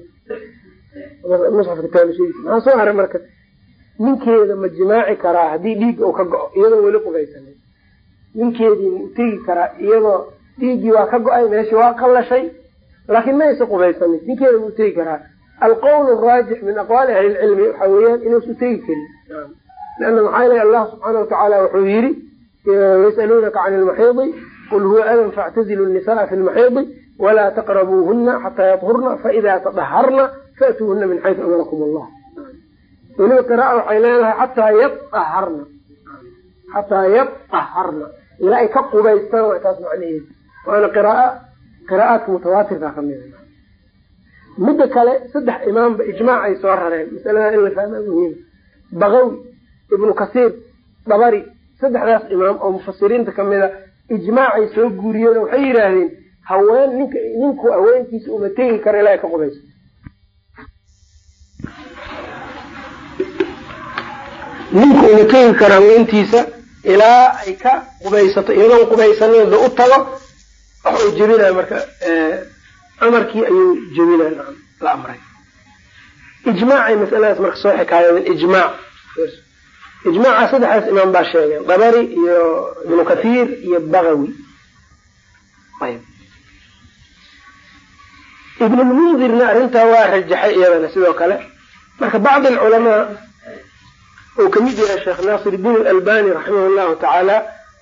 musxafka taalishadiisa maxaa soo haray marka. Ninkeeda ma jimaaci karaa haddii dhiigga uu ka go-o iyadoo weli qubaysanin ninkeedii ma utegi karaa iyadoo dhiiggii waa ka go'ay meeshii waa qallashay laakiin ma aysa ninkeeda ma utegi karaa. Alqowl raajix min aqwaali ahli lcilmi waxa weeyaan inuusa utegi karin. Leana maxaa ilahi allah subxaana watacaala wuxuu yiri yasaluunaka can lmaxiidi qul huwa adan factazilu nisaa fi lmaxiidi walaa taqrabuuhuna xataa yadhurna faida tadaharna faatuuhuna min xaysu amarakum allah weliba qiraaa waxay leedahay xataa yaaharna xataa yaaharna ilaa ay ka qubaystaan waa taas macnaheedu waana qiraaa qiraa'aadka mutawaatirka kamida midda kale saddex imaamba ijmaac ay soo rareen masalada in la fahma muhiim bakawi ibnu kasiir dabari saddexdaas imaam oo mufasiriinta kamida ijmaacay soo guuriyeen waxay yidhaahdeen haween nink ninku haweentiisa uma tegi kara ilaa ka qubayso ninku uma tegi karo haweentiisa ilaa ay ka qubaysato iyadoon qubaysanin da u tago waxuu jebinaya marka amarkii ayuu jebinaya la amray. Ijmaacay masaladaas marka soo xikaayadeen ijmaac. Ijmaaca saddexdaas imaam baa sheegeen dabari iyo ibnu kathiir iyo bagawi. Ayb ibnulmundirna arrintaa waa rajaxay iyadana sidoo kale. Marka bacd alculamaa uu ka mid yahay sheekh naasir iddiin alalbani raximah llahu tacaala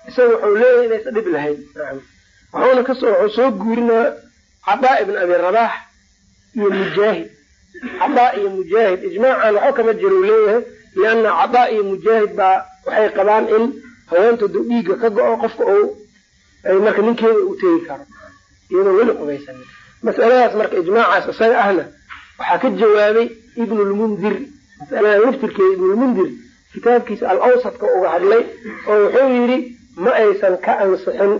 isaga wuxuu leeyahay inaysa dhib lahayn wuxuuna kas wuxuu soo guurinaa cadaa ibn abi rabax iyo mujaahid. Cadaa iyo mujaahid ijmaacan waxba kama jiro u leeyahay liana cadaa iyo mujaahid baa waxay qabaan in haweenta duu dhiigga ka go-o qofka marka ninkeeda u tegi karo iyadoo weli qubaysanin masaladaas marka ijmaacaas isaga ahna waxaa ka jawaabay ibnulmundir masalada laftirkeeda ibnulmundir kitaabkiisa al-awsadka uga hadlay oo wuxuu yidhi ma aysan ka ansixin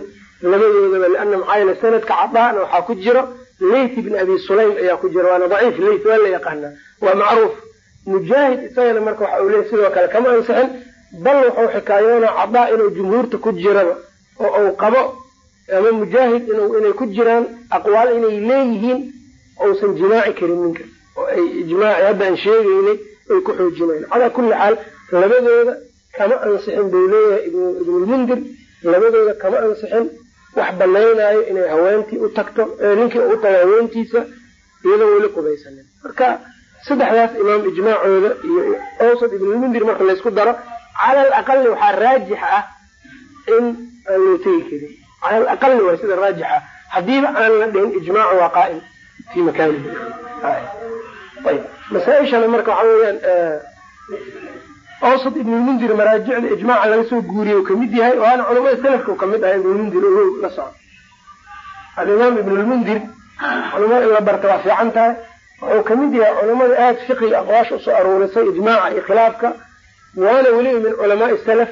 labadoodaba liana maxaa yeele sanadka cadaana waxaa ku jiro leyt ibn abi sulaym ayaa ku jira. Waana daciif leyt waa la yaqaanaa. Waa macruuf. Mujaahid isagana marka waxa uu leey sidoo kale kama ansixin bal wuxuu xikaayoonaa cadaa inuu jumhuurta ku jiraba oo uu qabo ama mujaahid inay ku jiraan aqwaal inay leeyihiin uusan jimaaci karin ninka oo ay ijmaaci hadda aan ay ku xoojinayan calaa kulli xaal labadooda kama ansixin buu leeyahay ibnulmundir labadooda kama ansixin wax banaynaayo inay haweentii u tagto ninkii u tago haweentiisa iyadoo weli qubaysanin. Marka saddexdaas imaam ijmaacooda iyo awsad ibnulmundir marka laysku daro cala alaqali waxaa raajix ah in aan loo tegi karin cala alaqali waa sida raajixa hadiiba aan la dhihin ijmaacu waa qaa'im fii makaanihi ayb masaaishana marka waxa weeyaan awsad ibnulmundir maraajicda ijmaaca laga soo guuriye u ka mid yahay waana culamada salafka ka mid ahay ibnulmundir ogow la soco alimaam ibnulmundir culamada in la barta waa fiican tahay wuxuu ka mid yahay culamada aada fiqiga aqwaasha u soo aruurisay ijmaaca iyo khilaafka waana weliba min culamaai salaf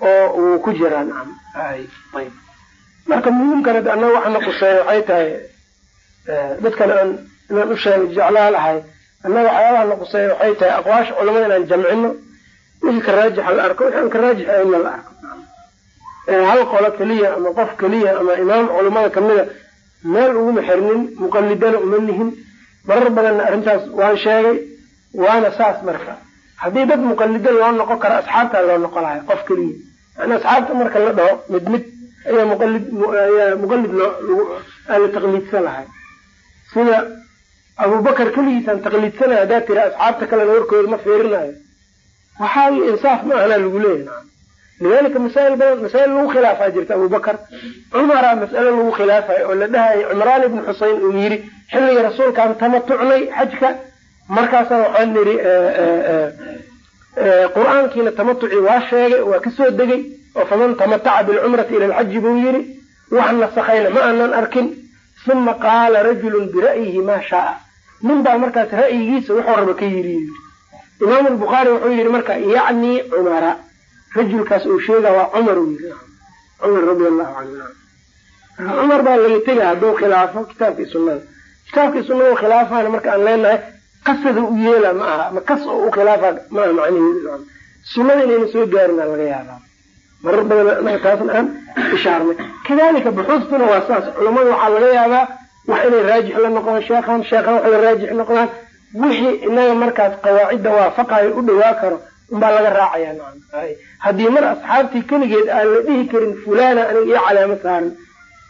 oo uu ku jiraa nacam ayb. Marka muhiimkan hadda annaga waxana quseeya waxay tahay dadkan aan inaan u sheegay jeclaa lahay annaga waxyaabaha na quseeya waxay tahay aqwaasha culamada inaan jamcino wixii ka raajixa la arko wixi aan ka raajix ahaynna la arko hal qolo keliya ama qof keliya ama imaam culamada kamida meel uguma xirnin muqalidana uma nihin. Marar badanna arrintaas waan sheegay waana saas marka haddii dad muqalido loo noqon karo asxaabtaa loo noqon lahay qof keliya. Yani asxaabta marka la dhaho mid mid ayaa muqalid ayaa muqalid aan la taqliidsan lahay sida abubakar keligiisaan taqliidsanaya haddaad tiri asxaabta kalena warkooda ma fiirinayo. Waxaa insaaf ma ahna lagu leeyahy lidalika masaa'il badan masaa'il lagu khilaafaa jirta abubakar cumara mas'ale lagu khilaafayo oo la dhahayo cimraan ibnu xuseyn uu yidhi xilliga rasuulkaan tamatucnay xajka markaasaan waxaan nidhi qur'aankiina tamatucii waa sheegay waa ka soo degay oo faman tamataca bilcumrati ila alxaji buu yidhi wax nasakhayna ma aanan arkin. Uma qaala rajulun bira'yihi maa shaaa nin baa markaas ra'yigiisa wuxuu raba ka yii imaam albukhaari wuxuu yidhi marka yacni cumara. Rajulkaas uu sheega waa cumar uu yiri cumar radia allahu canhu cumar baa laga tega hadduu khilaafo kitaabkii sunnada. Kitaabkii sunnada khilaafana marka aan leenahay qasada u yeela ma aha ma kas oo u khilaafa ma aha macniheedu sunnada inayna soo gaarina laga yaabaa. Marar badan anaga taasna aan ishaarnay. Kadalika buxuustuna waa saas. Culammada waxaa laga yaabaa wax inay raajix la noqdaan sheekhan sheekhan wax raajix noqdaan. Wixii inaga markaas qawaacidda waafaqayo u dhawaa karo unbaa laga raacaya haddii mar asxaabtii keligeed aan la dhihi karin fulana aniga iyo caleemo saaran.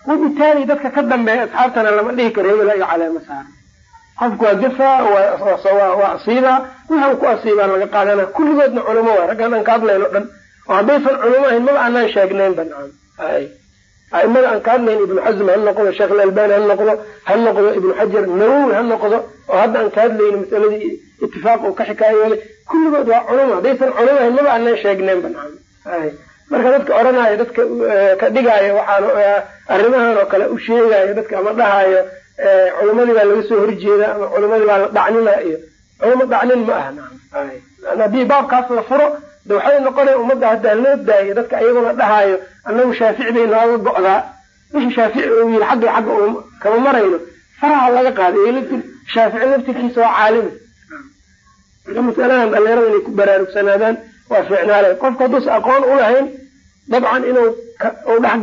Wabitaali dadka ka dambeeya asxaabtana lama dhihi karo hebela iyo caleemo saaran qofku waa gafaa waa asiibaa waxa uu ku asiibaa laga qaadana. Kulligoodna culamo waa. Raggaan aan ka hadlayn o dhan oo haddaysan culamo ahayn maba aanaan sheegnaynba nacam. Aimada aan ka hadlayn ibnu xasm ha noqdo sheekh alalbani ha noqdo ha noqdo ibnu xajar nawowi ha noqdo oo hadda aan ka hadlayno masaladii itifaaq uu ka xikaayooday kulligood waa culamo haddaysan culamo ahayn maba aanaan sheegnaynba nacam. Marka dadka odhanaayo dadka ka dhigaayo waxaan arrimahan oo kale u sheegayo dadka ama dhahaayo culamadii baa laga soo horjeeda ama culamadii baa la dhacnina iyo culamo dhacnin ma aha. Haddii baabkaas la furo de waxay noqonaya ummadda haddaa loo daayo dadka iyaguna dhahaayo annagu shaafici bay nooga go'daa. Wixii shaafici uu yiri xagga xagga uu kama marayno. Faraha laga qaaday laftir shaafici laftirkiisa waa caalimi marka masaladan dhalinyarada inay ku baraarugsanaadaan waa fiicnaale. Qofku hadduusa aqoon u lahayn dabcan inuu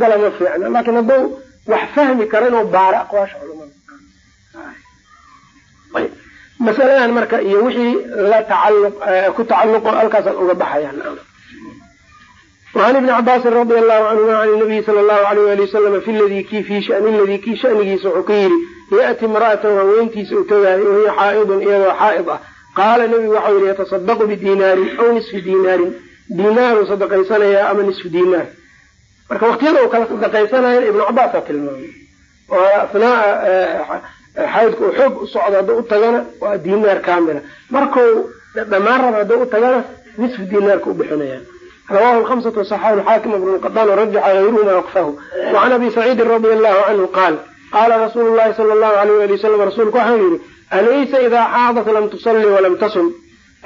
gala ma fiicna. Laakiin hadduu wax fahmi karo inuu baaro aqwaasha masaladan marka iyo wixii la tacau eh, ku tacaluqo halkaasaan uga baxaya an ibni cabaasin radi allahu canhuma an nabiyi sal lahu alayh ali wasalama fi ladii kii fii shani ladii kii shanigiisa wuxuu ka yidhi ya'ti imra'atan haweenkiisa u tagaayo wahiya xaa'idun iyadoo xaa'id ah. Qaala nebigu waxau yidhi yatasadaqu bidinaarin aw nisfi dinaarin. Diinaaru sadaqaysanayaa ama nisfu diinaar marka waqtiyada uu kala sadaqaysanayo ibnu cabaasaa tilmaamay xaydka uu xoog u socdo hadduu u tagana waa dinaar kamila markuu dhammaan raba hadduu u tagana nisfu dinaarka u bixinayaan rawahu lhamsatu wasaxahu lxaakim ibnu qadaan warajaxa hayruhuma waqfahu. Wacan abi saciidin radia allahu canhu qaal qaala rasuulu llahi sala allahu alayh ali wasalam rasuulku waxau yihi alaysa idaa xaadat lam tusalli walam tasum?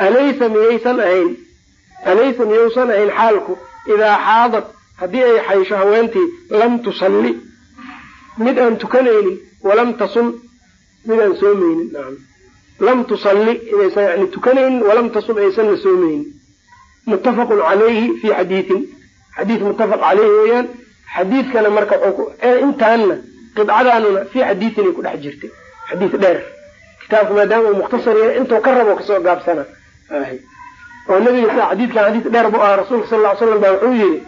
Alaysa miyaysan ahayn? Alaysa miyuusan ahayn xaalku? Idaa xaadat haddii ay xaysho haweentii lam tusalli? Mid aan tukanaynin walam tasum mid aan soomaynin lam tusalli inaysan yani tukanaynin walam tasum aysanna soomaynin muttafaqun calayhi fi xadiiin xadiis muttafaq caleyhi weeyaan. Xadiidkana marka intaanna qidcadaanuna fi xadiiinay ku dhex jirtay. Xadiis dheer. Kitaabka maadaama uu mukhtasar yahay intuu ka rabo ka soo gaabsana. Oo nabiga sida xadiidkan xadiis dheer bu ahaa rasuulka sal ly slam baa wuxuu yiri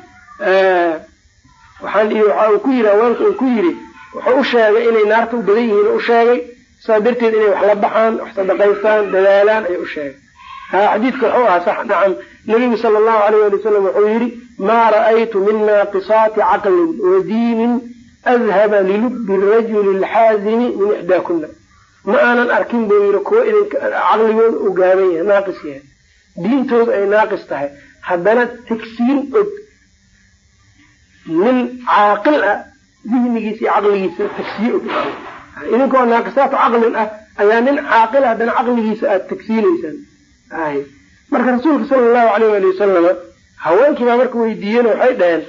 waxaan waxa uu ku yiri haweenka uu ku yiri wuxuu u sheegay inay naarta u badan yihiin u sheegay saa darteed inay wax la baxaan wax sadaqaystaan dadaalaan ayuu u sheegay ha xadiidka wuxuu ahaa sax nacam. Nabigu sala allahu alayh ali wasalam wuxuu yidhi maa ra'aytu min naaqisaati caqlin wa diinin adhaba lilubbi rajuli alxaazimi min ixdaakuna ma aanan arkin buu yidhi kuwo idinka caqligooda uu gaaban yahay naaqis yahay. Diintooda ay naaqis tahay. Haddana tagsiin og. Nin caaqil ah dihnigiisa iyo caqligiisa tagsiye og idinkoo naaqisaatu caqlin ah. Ayaa nin caaqil haddana caqligiisa aada tagsiinaysaan ay. Marka rasuulka sala allahu alayh ali wasalama haweenkii baa marka weydiiyeen waxay dhaheen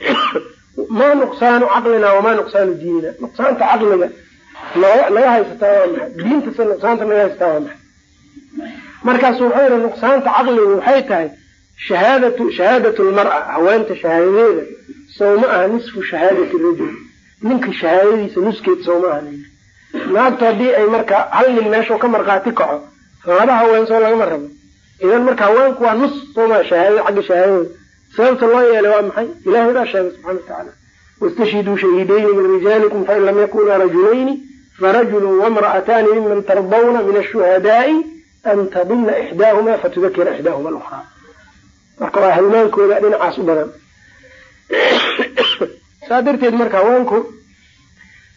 *coughs* maa nuqsaanu caqlina wamaa nuqsaanu diinina? Nuqsaanta caqliga naga haysataa waa maxay? Diintase nuqsaanta naga haysataa waa maxay? Markaasu wuxuu yihi nuqsaanta caqligu waxay tahay shahaadatu shahaadatu lmar'a haweenta shahaadadeeda. Sawma aha nisfu shahaadati rajul ninka shahaadadiisa nuskeed sawma aha naagtu haddii ay marka hal nin meeshau ka markhaati kaco laba haween soo lagama rabo. Idan marka haweenku waa nus sooma shahaadada xagga shahaadada. Sababta loo yeelay waa maxay? Ilahay baa sheegay subxana watacaala wastashhiduu shahiidayni min rijaalikum fain lam yakunaa rajulayni farajulu wamra'ataani miman tardawna min ashuhadaai an tadilla ixdaahuma fatudakira ixdaahuma alukraa marka waa halmaankooda dhinacaas u badan saa darteed marka haweenku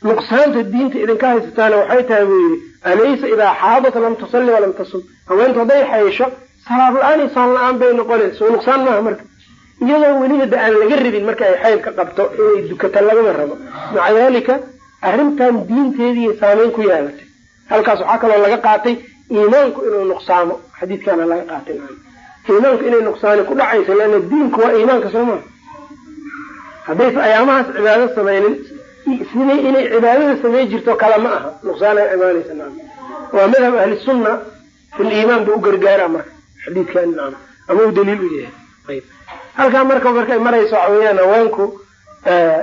nuqsaanta diinta idinka haysataana waxay tahay buu yidhi alaysa idaa xaadat lam tusalli walam tasum. Haweentu hadday xaysho salaad la'aan iyo soon la'aan bay noqonaysa soo nuqsaan maaha marka. Iyadoo weliba da aan laga rabin marka ay xayd ka qabto inay dukata lagama rabo. Maca daalika arrintan diinteediiy saameyn ku yeelatay halkaas waxaa kaloo laga qaatay iimaanku inuu nuqsaamo. Xadiidkaana laga qaatay iimaanku inay nuqsaani ku dhacayso leanna diinku waa iimaanka soo maha haddaysa ayaamahaas cibaado samaynin sidii inay cibaadada samey jirto kale ma aha. Nuqsaan ay imaanaysa waa madhab ahli sunna fi liimaan ba u gargaara marka xadiidkan naam. Ama u daliil u yahay. Ayb. Halkaa marka markay marayso waxa haweenku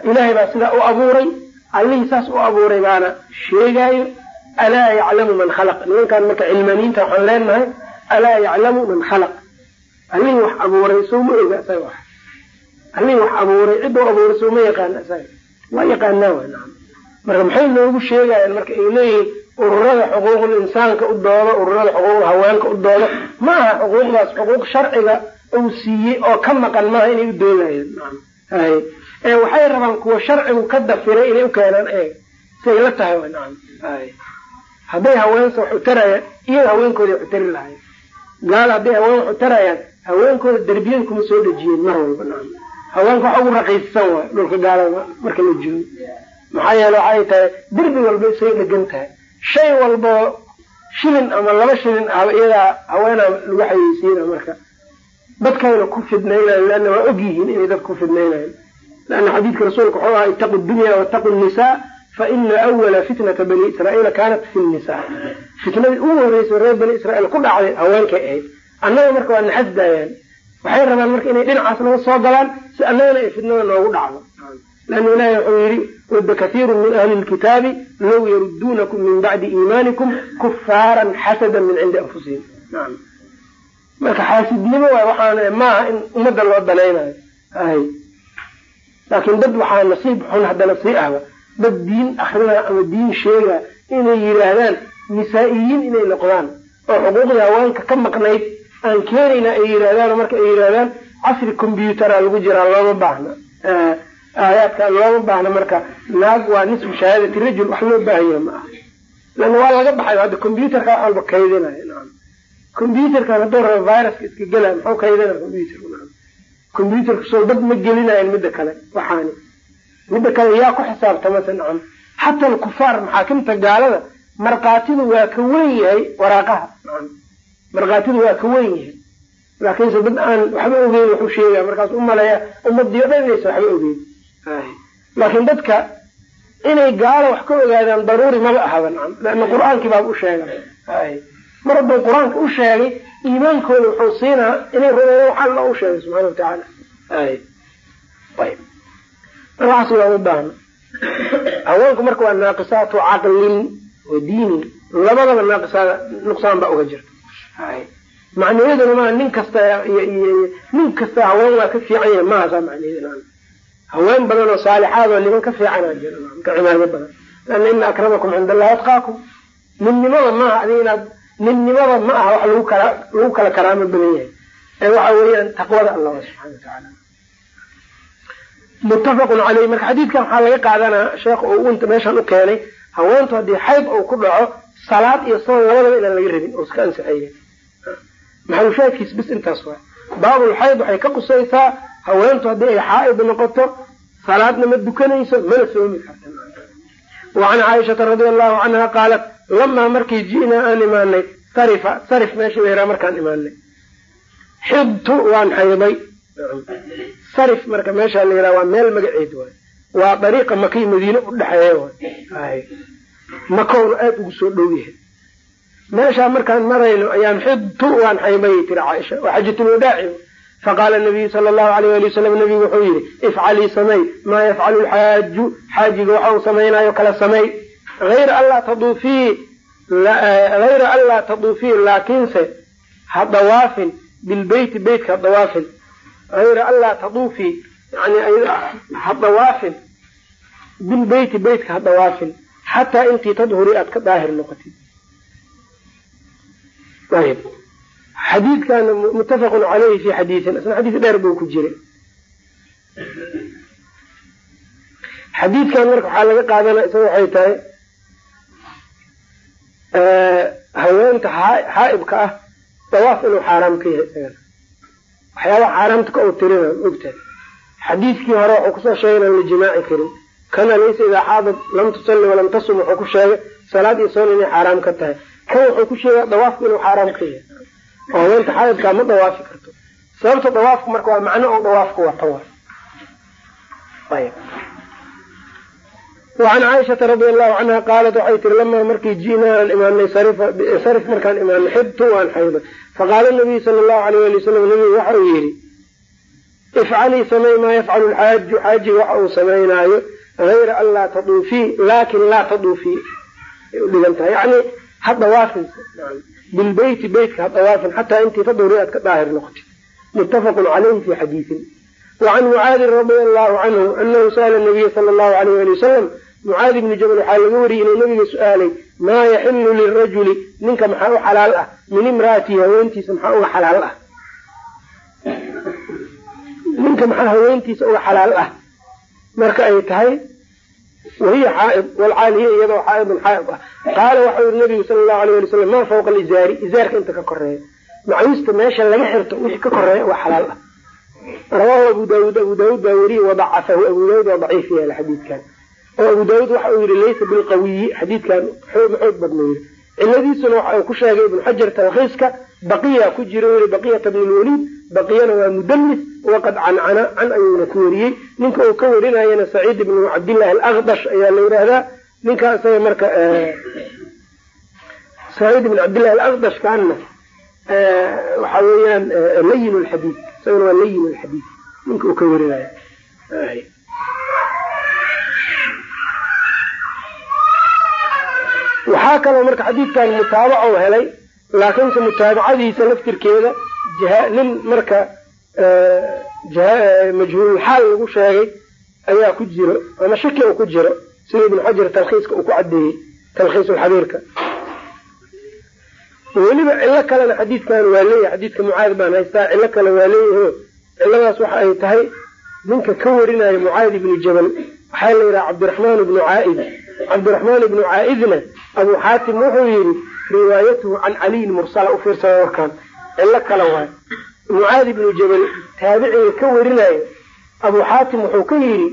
ilaahay baa sidaa u abuuray allihii saas u abuuray baana sheegaayo alaa yaclamu man khalaq. Nimankaan marka cilmaniinta waxaan leenahay alaa yaclamu man khalaq. Allihii wax abuuray soo ma oga isaga wax abuuray cidda u abuuray soo ma yaqaana isaga waa yaqaanaa naam. Marka maxay noogu sheegayaan marka ay leeyihiin ururada xuquuqul insaanka u doodo ururada xuquuqul haweenka u doodo ma aha xuquuqdaas xuquuq sharciga uu siiyey oo ka maqan maaha inay u hay ee waxay rabaan kuwa sharcigu ka dafiray inay u keenaan eeg say la tahay hadday haweensa wax u tarayaan iyaga haweenkooda wax u tari lahayn gaal hadday haween wax u tarayaan haweenkooda derbiyada kuma soo dhejiyeen mar walba haweenka waxa ugu raqiissan waay dhulka gaalada marka la joogo. Maxaa yeele waxay tahay derbi walba isay dhegan tahay. Shay walbo shilin ama laba shilin ahba iyadaa haweenaa lagu xayeysiina marka. Dadkayna ku fidnaynayo leanna waa og yihiin inay dadka ku fidnaynayan leanna xadiidka rasuulka wuxuu ahaa itaqu dunya wataqu nisaa fa ina awala fitnata bani israa'iila kaanat fi nnisaa fitnadii ugu horreysay reer bani israiil ku dhacday haweenkay ahayd. Annaga marka waa naxasdaayaan waxay rabaan marka inay dhinacaas naga soo galaan si annagana ay fidnada noogu dhacdo. Leanna ilahi wuxuu yidhi wadda kathiiru min ahli lkitaabi low yaruduunakum min bacdi iimaanikum kufaaran xasadan min cindi anfusihim. Marka xaasidnimo waay waxaana maaha in ummadda loo danaynayo hay. Laakiin dad waxaa nasiib xun haddana sii ahba. Dad diin akrinaa ama diin sheega inay yidhaahdaan nisaa-iyiin inay noqdaan. Oo xuquuqdii haweenka ka maqnayd aan keenayna ay yidhahdaan marka ay yidhahdaan casri combyutera lagu jiraa looma baahna. Aayaadka looma baahna marka. Naag waa nisfu shahaadati rajul wax loo baahanya ma aha. Lan waa laga baxay hadda combyuterka wax walba kaydinayo naam. Combyuterkan hadduu rabo viruska iska gelaya muxuu kaydana combyuterka combyuterka soo dad ma gelinayan midda kale waxaani. Midda kale yaa ku xisaabtamase nacam xata alkufaar maxaakimta gaalada markhaatidu waa ka wen yahay waraaqaha markhaatidu waa ka wen yahay laakiinse dad aan waxba ogeyn waxu sheegaya markaas u malaya ummadii o dhan inaysa waxba ogeyn. Laakiin dadka inay gaalo wax ka ogaadaan daruuri maba ahaba nacam leana qur'aankii baaba u sheegay. Mar hadduu qur'aanka u sheegay iimaankooda wuxuu siinaa inay rumeeyaan wax alla u sheegay subxana wa tacaala markaas baahno haweenku marka waa naaqisaatu caqlin wa diinin labadaba naaqisaada nuqsaan baa uga jirta macniyaduna maa nin kasta nin kasta haween waa ka fiican yahay maahasaa macniyada haween badan oo saalixaad oo niman ka fiicanaa jira ka cibaado badan. Lana ina akramakum cinda allahi atqaakum ninnimada maaha adi inaad ninnimada ma aha wax lagu kala lagu kala karaamo badan yahay. Ee waxa weeyaan taqwada allah subxana watacaala muttafaqun caleyh marka xadiidkan waxaa laga qaadanaa sheekh uu inta meeshan u keenay haweentu haddii xayd uu ku dhaco salaad iyo soon labadaba inaan laga rabin oo iska ansixeeya maxalushaadkiis bis intaas waa baabul xayd waxay ka qusaysaa haweentu haddii ay xaaid noqoto salaadna ma dukanayso mana soomi karta. Wacan caaishata radia allahu canha qaalat lamaa markii ji'naa aan imaanay sarifa sarif meesha la markaan imaanay. Xibtu waan xayday sarif marka meesha la yaraa waa meel magaceed waay. Waa dariiqa makay madiine u dhexeeya waay. Makowna aada ugu soo dhow yahay meeshaa markaan marayno ayaan xibtu waan xaybayay tiri caaisha. Waa xajatulwadaaci faqaala nabiyu sala allahu alayh ali wasalam nabigu wuxuu yidhi ifcalii samey maa yafcalu lxaaju xaajiga waxa uu samaynayo kala samey ayra anlaa taduufii hayra an laa taduufii laakiinse ha dawaafin bilbeyti beytka ha dawaafin. Hayra an laa taduufii yani ha dawaafin bilbeyti beytka ha dawaafin. Xataa intii tadhuri aad ka daahir noqotid ayb xadiidkana muttafaqun caleyhi fi xadiiin isna xadiis dheer buu ku jiray xadiidkan marka waxaa laga qaadanaya isaga waxay tahay haweenta xaaibka ah dawaaf inuu xaaraam ka yahay isagana waxyaabaha xaaraamta ka u tirina ogtahay xadiidkii hore wuxuu ku soo sheegay inaan la jimaaci karin kana laysa idaa xaadad lam tusalli walam tasum wuxuu ku sheegay salaad iyo soon inay xaaraam ka tahay kan wuxuu ku sheegay dawaafku inuu xaaraam ka yahay. Oo haweenta xaaidkaa ma dawaafi karto. Sababta dawaafku marka waa macno oo dawaafku wato wa ayb wacan caaishata radi allahu canha qaalat waxay tiri lamaa markii ji'naa aan imaanay sarif markaan imaanay xibtu waan xayday faqaala nabiyu sala allahu alayh ali wasalam nabigu waxa uu yidhi ifcalii samey maa yafcalu lxaaju xaajiga waxa uu samaynaayo hayra an laa taduufii laakin laa taduufii ay u dhigan tahay. Yani ha dawaafaysa bilbeyti beytka ha dawaafin xataa intii tadhuri aad ka daahir noqotid. Muttafaqun caleyhi fi xadiisin wacan mucaadin radia allahu canhu anahu sa'ala nabiya sala allahu alayh ali wasalam mucaadi ibni jabal waxaa laga wariyey inuu nabiga su'aalay maa yaxilu lirajuli ninka maxaa u xalaal ah? Min imra'atihi haweentiisa maxaa uga xalaal ah? Ninka maxaa haweentiisa uga xalaal ah? Marka ay tahay wahiya xaaid walcaal hiya iyadoo xaaidun xaaid ah qaala waxau yihi nabigu sala allahu alayh ali wasalam maa fawqa alizaari izaarka inta ka koreeya macuusta meesha laga xirto wixii ka koreeya waa xalaal ah rawaahu abu daawuud abu daawuud baa weriye wadacafahu abu daawuud waa daciif yaalla xadiidkan oo abu daawuud waxa uu yihi laysa bilqawiyi xadiidkan baqiya ku jira yiri baqiyata bn lwaliid baqiyana waa mudalis waqad cancana can ayuuna ku weriyey ninka uu ka warinayana saciid ibnu cabdillahi alakdash ayaa la yidhaahdaa ninka isaga marka saciid ibn cabdillahi alakdash kaana waxa weeyaan layin lxadiid isagana waa layin lxadiid ninka uu ka werinayo waxaa kaloo marka xadiidkan mutaabaco helay laakiinse mutaabacadiisa laftirkeeda nin marka majhuululxaal lagu sheegay ayaa ku jiro ama shaki uu ku jiro sida ibnu xajar talkhiiska uu ku cadeeyey talkhiisulxabiirka weliba cilo kalena xadiidkan waa leeyahay xadiidka mucaad baan haystaa cilo kale waa leeyaho ciladaas waxa ay tahay ninka ka warinaya mucaad ibnu jabal waxaa la yidhaha cabdiraxmaan ibnu caaid. Cabdiraxmaan ibnu caaidna abu xaatim wuxuu yidhi riwaayatuhu can caliyin mursala ufiirsada warkaan cilo kale waay. Mucaad ibnu jabal taabiciga ka warinayo abu xaatim wuxuu ka yidhi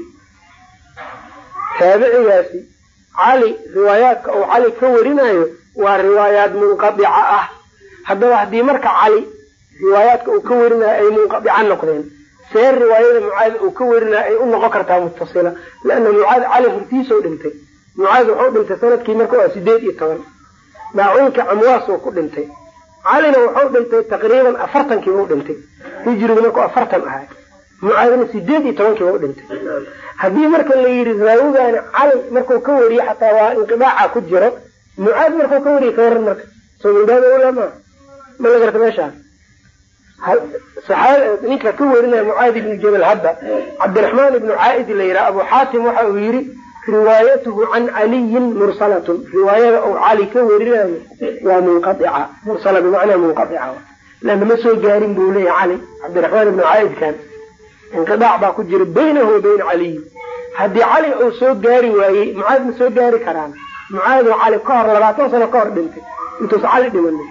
taabicigaasi cali riwaayaadka uu cali ka warinayo waa riwaayaad munqadica ah. Haddaba haddii marka cali riwaayaadka uu ka warinayo ay munqadica noqdeen see riwaayada mucaad uu ka warinayo ay u noqon kartaa mutasila leanna mucaad cali hortiisau dhintay. Mucaad wuxuu dhintay sannadkii marka waa sideed iyo toban maacuunka camwaas ku dhintay. Calina wuxuu dhintay taqriiban afartankiiba u dhintay. Hijrigu markuu afartan ahay mucaadna sideed iyo tobankiiba u dhintay. Haddii marka la yidhi raawigaani cali markuu ka wariye xataa waa inqidaaca ku jiro mucaad markuu ka wariye ka waran marka. Ula maa ma la garta meeshaas ninka ka warinaya mucaad ibnu jabal hadda cabdiraxmaan ibnu caaid la yidhaha abu xaatim waxa uu yidhi riwaayatuhu can caliyin mursalatun. Riwaayada uu cali ka warinayo waa munqaica mursala bimacnaa munqaica lana ma soo gaarin buu leeya cali. Cabdiraxmaan ibnu caaidkan inqidaac baa ku jira baynahu wa bayna caliyin haddii cali uu soo gaari waayey mucaad ma soo gaari karaan. Mucaad oo cali ka hor labaatan sano ka hor dhintay. Intuusa cali dhimanin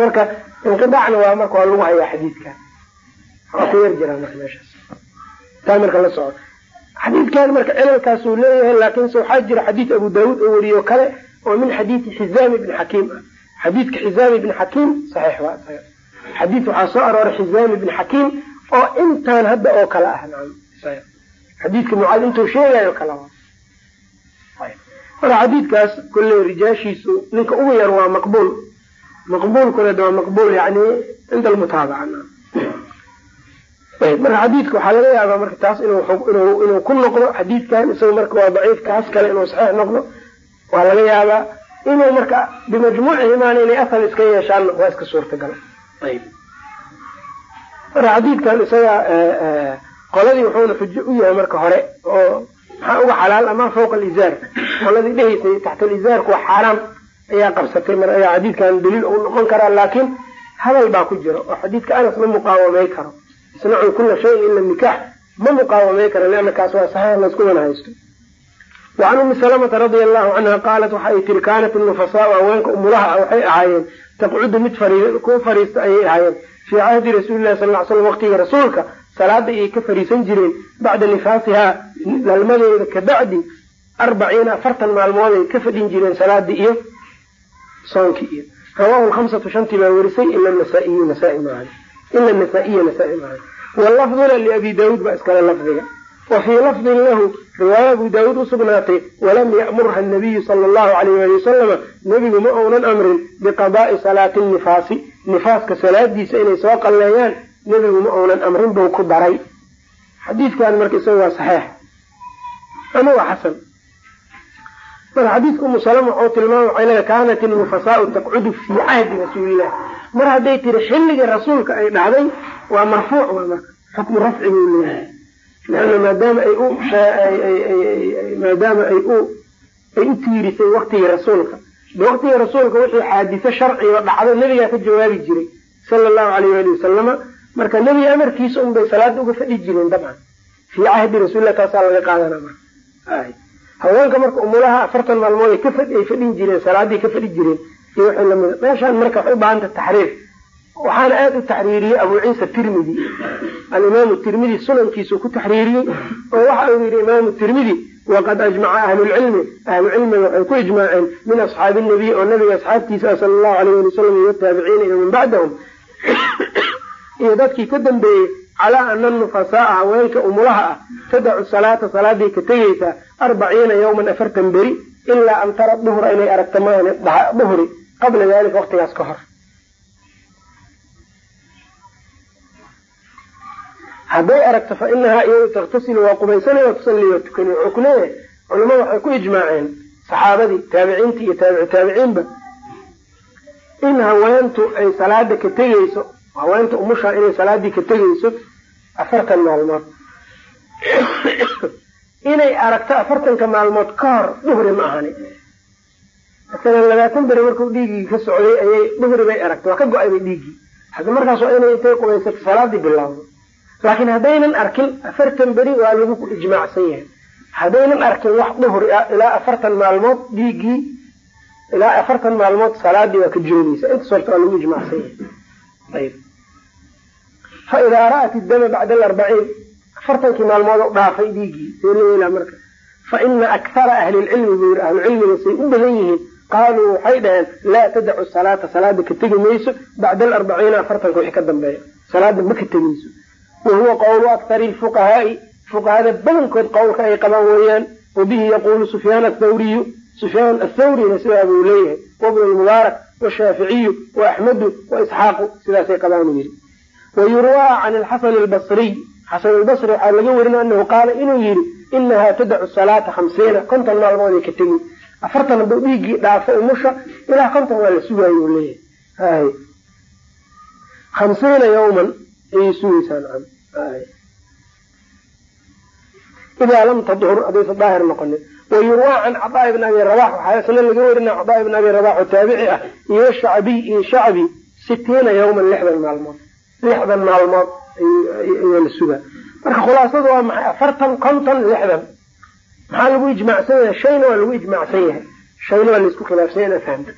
marka inqidaacna waa marka waa lagu hayaa xadiidkan waa ku yar jiraa marka meeshaas. Taa marka la soco xadiidkan marka cilalkaasuu leeyahay laakiinse waxaa jira xadiid abu daawuud oo weriyo kale oo min xadiidi xizaam ibni xakiim ah xadiidka xizaam ibni xakiim saxiix waa isaga xadiid waxaa soo arooray xizaam ibni xakiim oo intaan hadda oo kale ah. Xadiidka mucaad intuu sheegayo kale marka xadiidkaas kolley rijaashiisu ninka ugu yar waa maqbuul. Maqbuulkuna waa maqbuul yani cinda almutaabaca marka xadiidka waxaa laga yaabaa marka taas inuu ku noqdo xadiidkan isaga marka waa daciif kaas kale inuu saxiix noqdo waa laga yaabaa inuu marka bimajmuucihimaana inay asal iska yeeshaan waa iska suurtagal. Marka xadiidkan isaga qoladii wuxuuna xujo u yahay marka hore oo maxaa uga xalaal ama fawqa alizaar qoladii dhehaysay taxta alizaarku waa xaaraam ayaa qabsatay mar ayaa xadiidkan daliil u noqon karaa laakiin hadal baa ku jiro oo xadiidka anas ma muqaawamay karo isnacuu kula shayin ila nikaax ma muqaawamay karo leanna kaas waa saxiix layskumana haysto. Wacan umi salamata radia allahu canha qaalat waxa ay tiri kaanat nufasaau haweenka umulaha ah waxay ahaayeen taqcudu mid kuwa fariista ayay ahaayeen. Fii cahdi rasuulilahi sal ly slam waqtiga rasuulka salaada ayay ka fariisan jireen bacda nifaasihaa dhalmadeeda kabacdi arbaciina afartan maalmood ay ka fadhin jireen salaadii iyo soonkii iyo. Rawaahu lhamsatu shantii baa werisay ila nasaiy nasaa maaha ila nasaiya nasaa maaha walafduna liabi daawuud baa iskale lafdiga wa fii lafdin lahu riwaaya abu daawuud usugnaatay walam ya'murha nabiyu sala allahu alayh ali wasalama nebigu ma uunan amrin biqadaai salaati nifaasi nifaaska salaadiisa inay soo qalleeyaan nebigu ma uunan amrin buu ku daray xadiidkan marka isaga waa saxiix ama waa xasan marka xadiidka umu salama wuxuu tilmaama waxay leedahay kaanat ilnufasaau taqcudu fii cahdi rasuulilah mar hadday tiri xilligii rasuulka ay dhacday waa marfuuc waa xukmu rafci buu leeyahay. Leanna maadaama ay u maadaama ay u ay u tiirisay waktigii rasuulka. De waktigii rasuulka wixii xaadise sharciga dhacdo nebigaa ka jawaabi jiray sala allahu alayh ali wasalama marka nebiga amarkiisa un bay salaada uga fadhi jireen dabcan. Fii cahdi rasuulilah taasaa laga qaadana marka. Haweenka marka umulaha afartan maalmood ay ay fadhin jireen salaadii ka fadhi jireen iyo wixii lamida meeshaan marka waxay u baahanta taxriir waxaana aada u taxriiriyey abu ciisa tirmidi alimaamu tirmidi sunankiisuu ku taxriiriyey oo waxa uu yihi imaamu tirmidi waqad ajmaca ahlulcilmi ahlucilmiga waxay ku ijmaaceen min asxaabi nabiy oo nabiga asxaabtiisa sala allahu alayh ali wasalam iyo taabiciina iyo min bacdahum. Iyo dadkii ka dambeeyey calaa ana nufasaaa haweenka umulaha ah tadacu salaata salaaday ka tegaysaa arbaciina yawman afartan beri ilaa an tara duhra inay aragta maane duhri qabla dalika waqtigaas ka hor hadday aragto fa inahaa iyadu taktasilu waa qubaysanaya tusalli waa tukani wuxuu ku waxay ku ijmaaceen saxaabadii taabiciintii iyo taabici taabiciinba in haweentu ay salaada ka tegeyso haweenta umushaa inay salaadii ka tegeyso afartan maalmood inay aragto afartanka maalmood ka hor duhri ma ahani masalan labaatan beri markuu dhiiggii ka socday ayay duhri bay aragtay waa ka go'ay dhiiggii hadda markaas inay intay qubaysato salaadii bilaawdo laakiin haddaynan arkin afartan beri waa lagu ijmaacsan yahay. Haddaynan arkin wax duhri ah ilaa afartan maalmood dhiiggii ilaa afartan maalmood salaadii waa ka joogeysa intaas horta waa lagu ijmaacsan yahay. Ayb fa idaa ra'at idama bacda alarbaciin afartankii maalmood dhaafay dhiiggii see la marka. Fa ina akthara ahli lcilmi buu yiri ahlucilmiga say u badan yihiin qaaluu waxay dhaheen laa tadacu salaata salaada ka tegi mayso bacda alarbaciina afartanka wixii ka dambeeya salaada ma ka tegeyso wa huwa qowlu akthari lfuqahaai fuqahada badankood qowlka ay qabaan weeyaan wabihi yaquulu sufyaan athawriyu sufyaan athawrina sidaa buu leeyahay wabnu lmubaarak washaaficiyu waaxmedu waisxaaqu sidaasay qabaan uu yidhi wayurwaa can alxasan albasriy xasan albasri waxaa laga warina anahu qaala inuu yidhi inahaa tadacu salaata hamsiina konton maalmood ay ka tegi afartan hadduu dhiiggii dhaafo umusha ilaa konton waa la sugaayo uu leeyahay. Hamsiina yawman ayay sugaysaa idaa lam tadhur haddaysan daahir noqonin. Wayurwaa can cadaa ibn abi rabax waxaa isna laga warina cadaa ibn abi rabax oo taabici ah iyo shacbiy iyo shacbi sitiina yawman lixdan maalmood. Lixdan maalmood ayaa la sugaa. Marka khulaasadu waa maxay? Afartan konton lixdan maxaa lagu ijmaacsan yahay? Shayna waa lagu ijmaacsan yahay. Shayna waa la isku khilaafsan yahay fahamta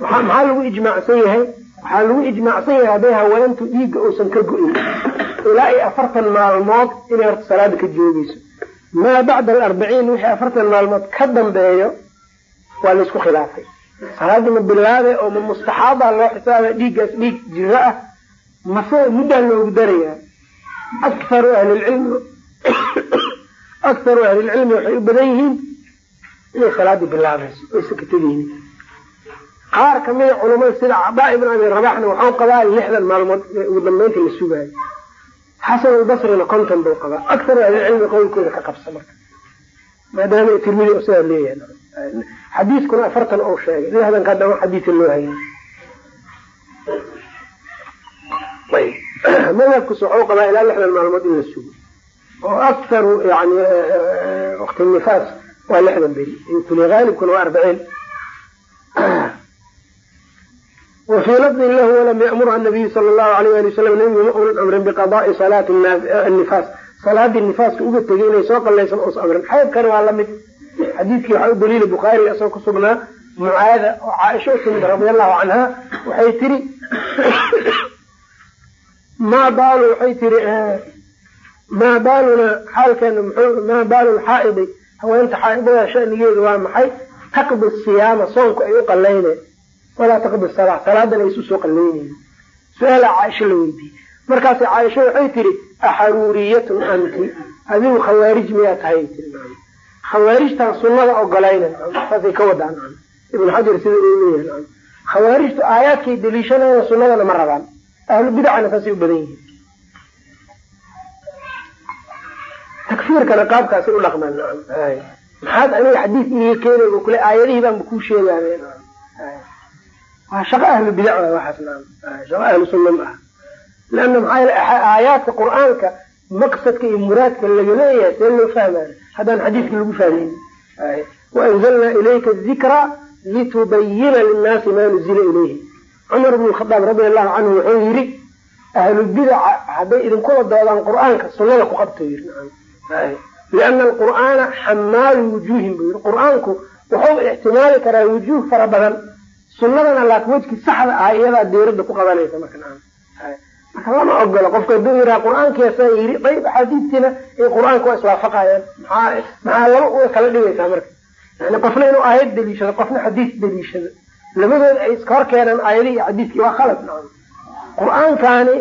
maxaa lagu ijmaacsan yahay? Waxaa lagu ijmaacsan yahay hadday haweentu dhiigga uusan ka go-in. Ilaa ay afartan maalmood inay horta salaada ka joogeyso maa bacda alarbiciin wixii afartan maalmood ka dambeeyo waa la isku khilaafay. Salaadii ma bilaabe oo ma mustaxaaba loo xisaabaya dhiiggaas dhiig jiro ah mase muddaa loogu darayaa. Akaru ahlilcilmi akharu ahlilcilmi waxay u badan yihiin inay salaadii bilaabayso oysa ka tegeynin qaar kamida culamada sida cadaa ibn abi rabaxna waxau qabaa lixdan maalmood ugu dambeynta la sugaayo xasan albasrina konton buu qabaa akharu ahlilcilmi qowlkooda ka qabsa marka maadaama tirmidi sidaa leeyahay xadiiskuna afartan ou sheegay lixdanka haddama xadiisa loo hayay madhabkus waxau qabaa ilaa lixdan maalmood in la sugo oo akharu yani waqti nifaas waa lixdan beri kuli haalibkuna waa arbiciin *clears throat* wafii lafdin lahu walam yamurha nabiyu sala allahu alayh ali wasalam nabigu ma unan amrin biqadaai salaati nifaas. Salaadii nifaaska uga tegay inay soo qallaysan uusa amrin. Xaydkani waa la mid xadiidkii waxaa u daliila bukhaari asagoo ku sugnaa mucaada oo caaisha u timid radia allahu canha waxay tiri *coughs* maa baalu waxay tiri maa baaluna xaalkeena muxuu maa baalu lxaa'idi haweenta xaaidada shanigeedu waa maxay? Taqdi siyaama soonku ay u qallayneen walaa taqdi salaa salaadan aysu soo qallaynayn su'aala caaisha la weydiiyey. Markaas caaisha waxay tiri axaruuriyatun anti. Adigu khawaarij miyaa tahay tii khawaarijtan sunada ogolayna saasay ka wadaan ibn xajar sida leeyahay. Khawaarijtu aayaadkay daliishanayna sunadana ma rabaan. Ahlu bidacana saasay u badan yihiin takfiirkana qaabkaasay u dhaqmaan maxaad aniga xadiis iiga keenay kule aayadihii baanba kuu sheegaaye waa shaqo ahlu bidac waay waxaas naam. Shaqo ahlu sunna ma aha leanna maxaa yeele aayaadka qur'aanka maqsadka iyo muraadka laga leeyahay see loo fahmaayo. Haddaan xadiiska lagu fahmayni waanzalnaa ilayka dikra litubayina linnaasi maa nuzila ilayhi. Cumar bn khadaab radi allahu canhu wuxuu yidhi ahlu bidaca hadday idinkula doodaan qur'aanka sunnada ku qabto yiri liana alqur'aana xamaalu wujuuhin buu yiri qur'aanku wuxuu ixtimaali karaa wujuuh fara badan sunnadana laakin wejkii saxda ah iyadaa diirada ku qabanaysa marka marka lama ogolo qofka haduu yiraa qur'aankiasa yiri ayb axaadiistiina ay qur'aanka waa iswaafaqayaan maxaa laba uga kala dhigaysaa marka yani qofna inuu aayad daliishado qofna xadiis daliishado labadooda ay iska hor keenaan aayadihii iyo xadiiskii waa khalad nacam qur'aankaani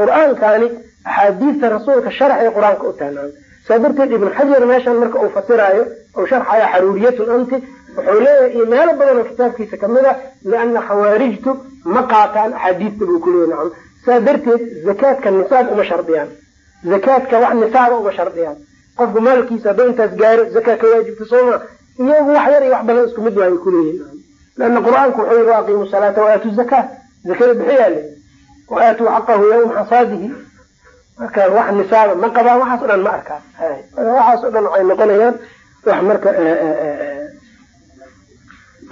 qur'aankaani axaadiista rasuulka sharxay qur'aanka u tahay nacam saa darteed ibn xajar meeshan marka uu fasiraayo ou sharxayo xaruuriyatun anti wuxuu leeyahay iyo meelo badan oo kitaabkiisa ka mid a liana khawaarijtu ma qaataan axaadiista buu kuleeyay nacam saa darteed zakaadka nisaab uma shardiyaan zakaadka wax nisaaba uma shardiyaan qofku maalkiisa hadduu intaas gaaro zakaa ka waajibta sooma iyagu wax yar iyo wax badan isku mid waay kuleeyihin leana qur'aanku wuxuu yiri waaqimu salaata waaatu zakaa zakada bixiyaa le waatuu xaqahu yawma xasaadihi marka wax nisaaba ma qabaan waxaas o dhan ma arkaan. Waxaas o dhan waxay noqonayaan wax marka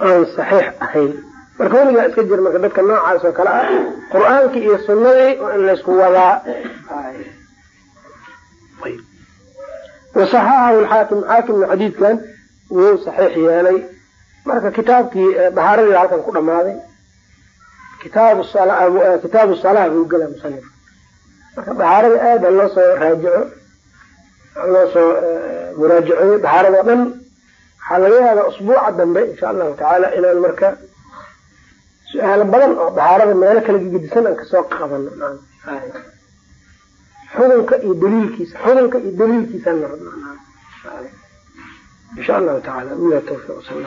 aan saxiix ahayn. Marka weligaa iska jir marka dadka noocaas oo kale ah qur'aanki iyo sunadii waa in laysku wadaa wasaxaxahu lxaakim xaakimna xadiidkan wuu saxiix yeelay. Marka kitaabkii dahaaradii halkan ku dhamaaday kitaabu kitaabu salaa buu gela musanif marka dahaarada aada loo soo raajico loo soo o dhan. Waxaa laga yaabaa usbuuca dambe insha allahu tacaala inaan marka su'aalo badan oo dahaarada meelo kala gegedisan aan ka soo qabano xudunka iyo daliilkiisa xudunka iyo daliilkiisaan rabna insha allahu taala bila tawfiq sal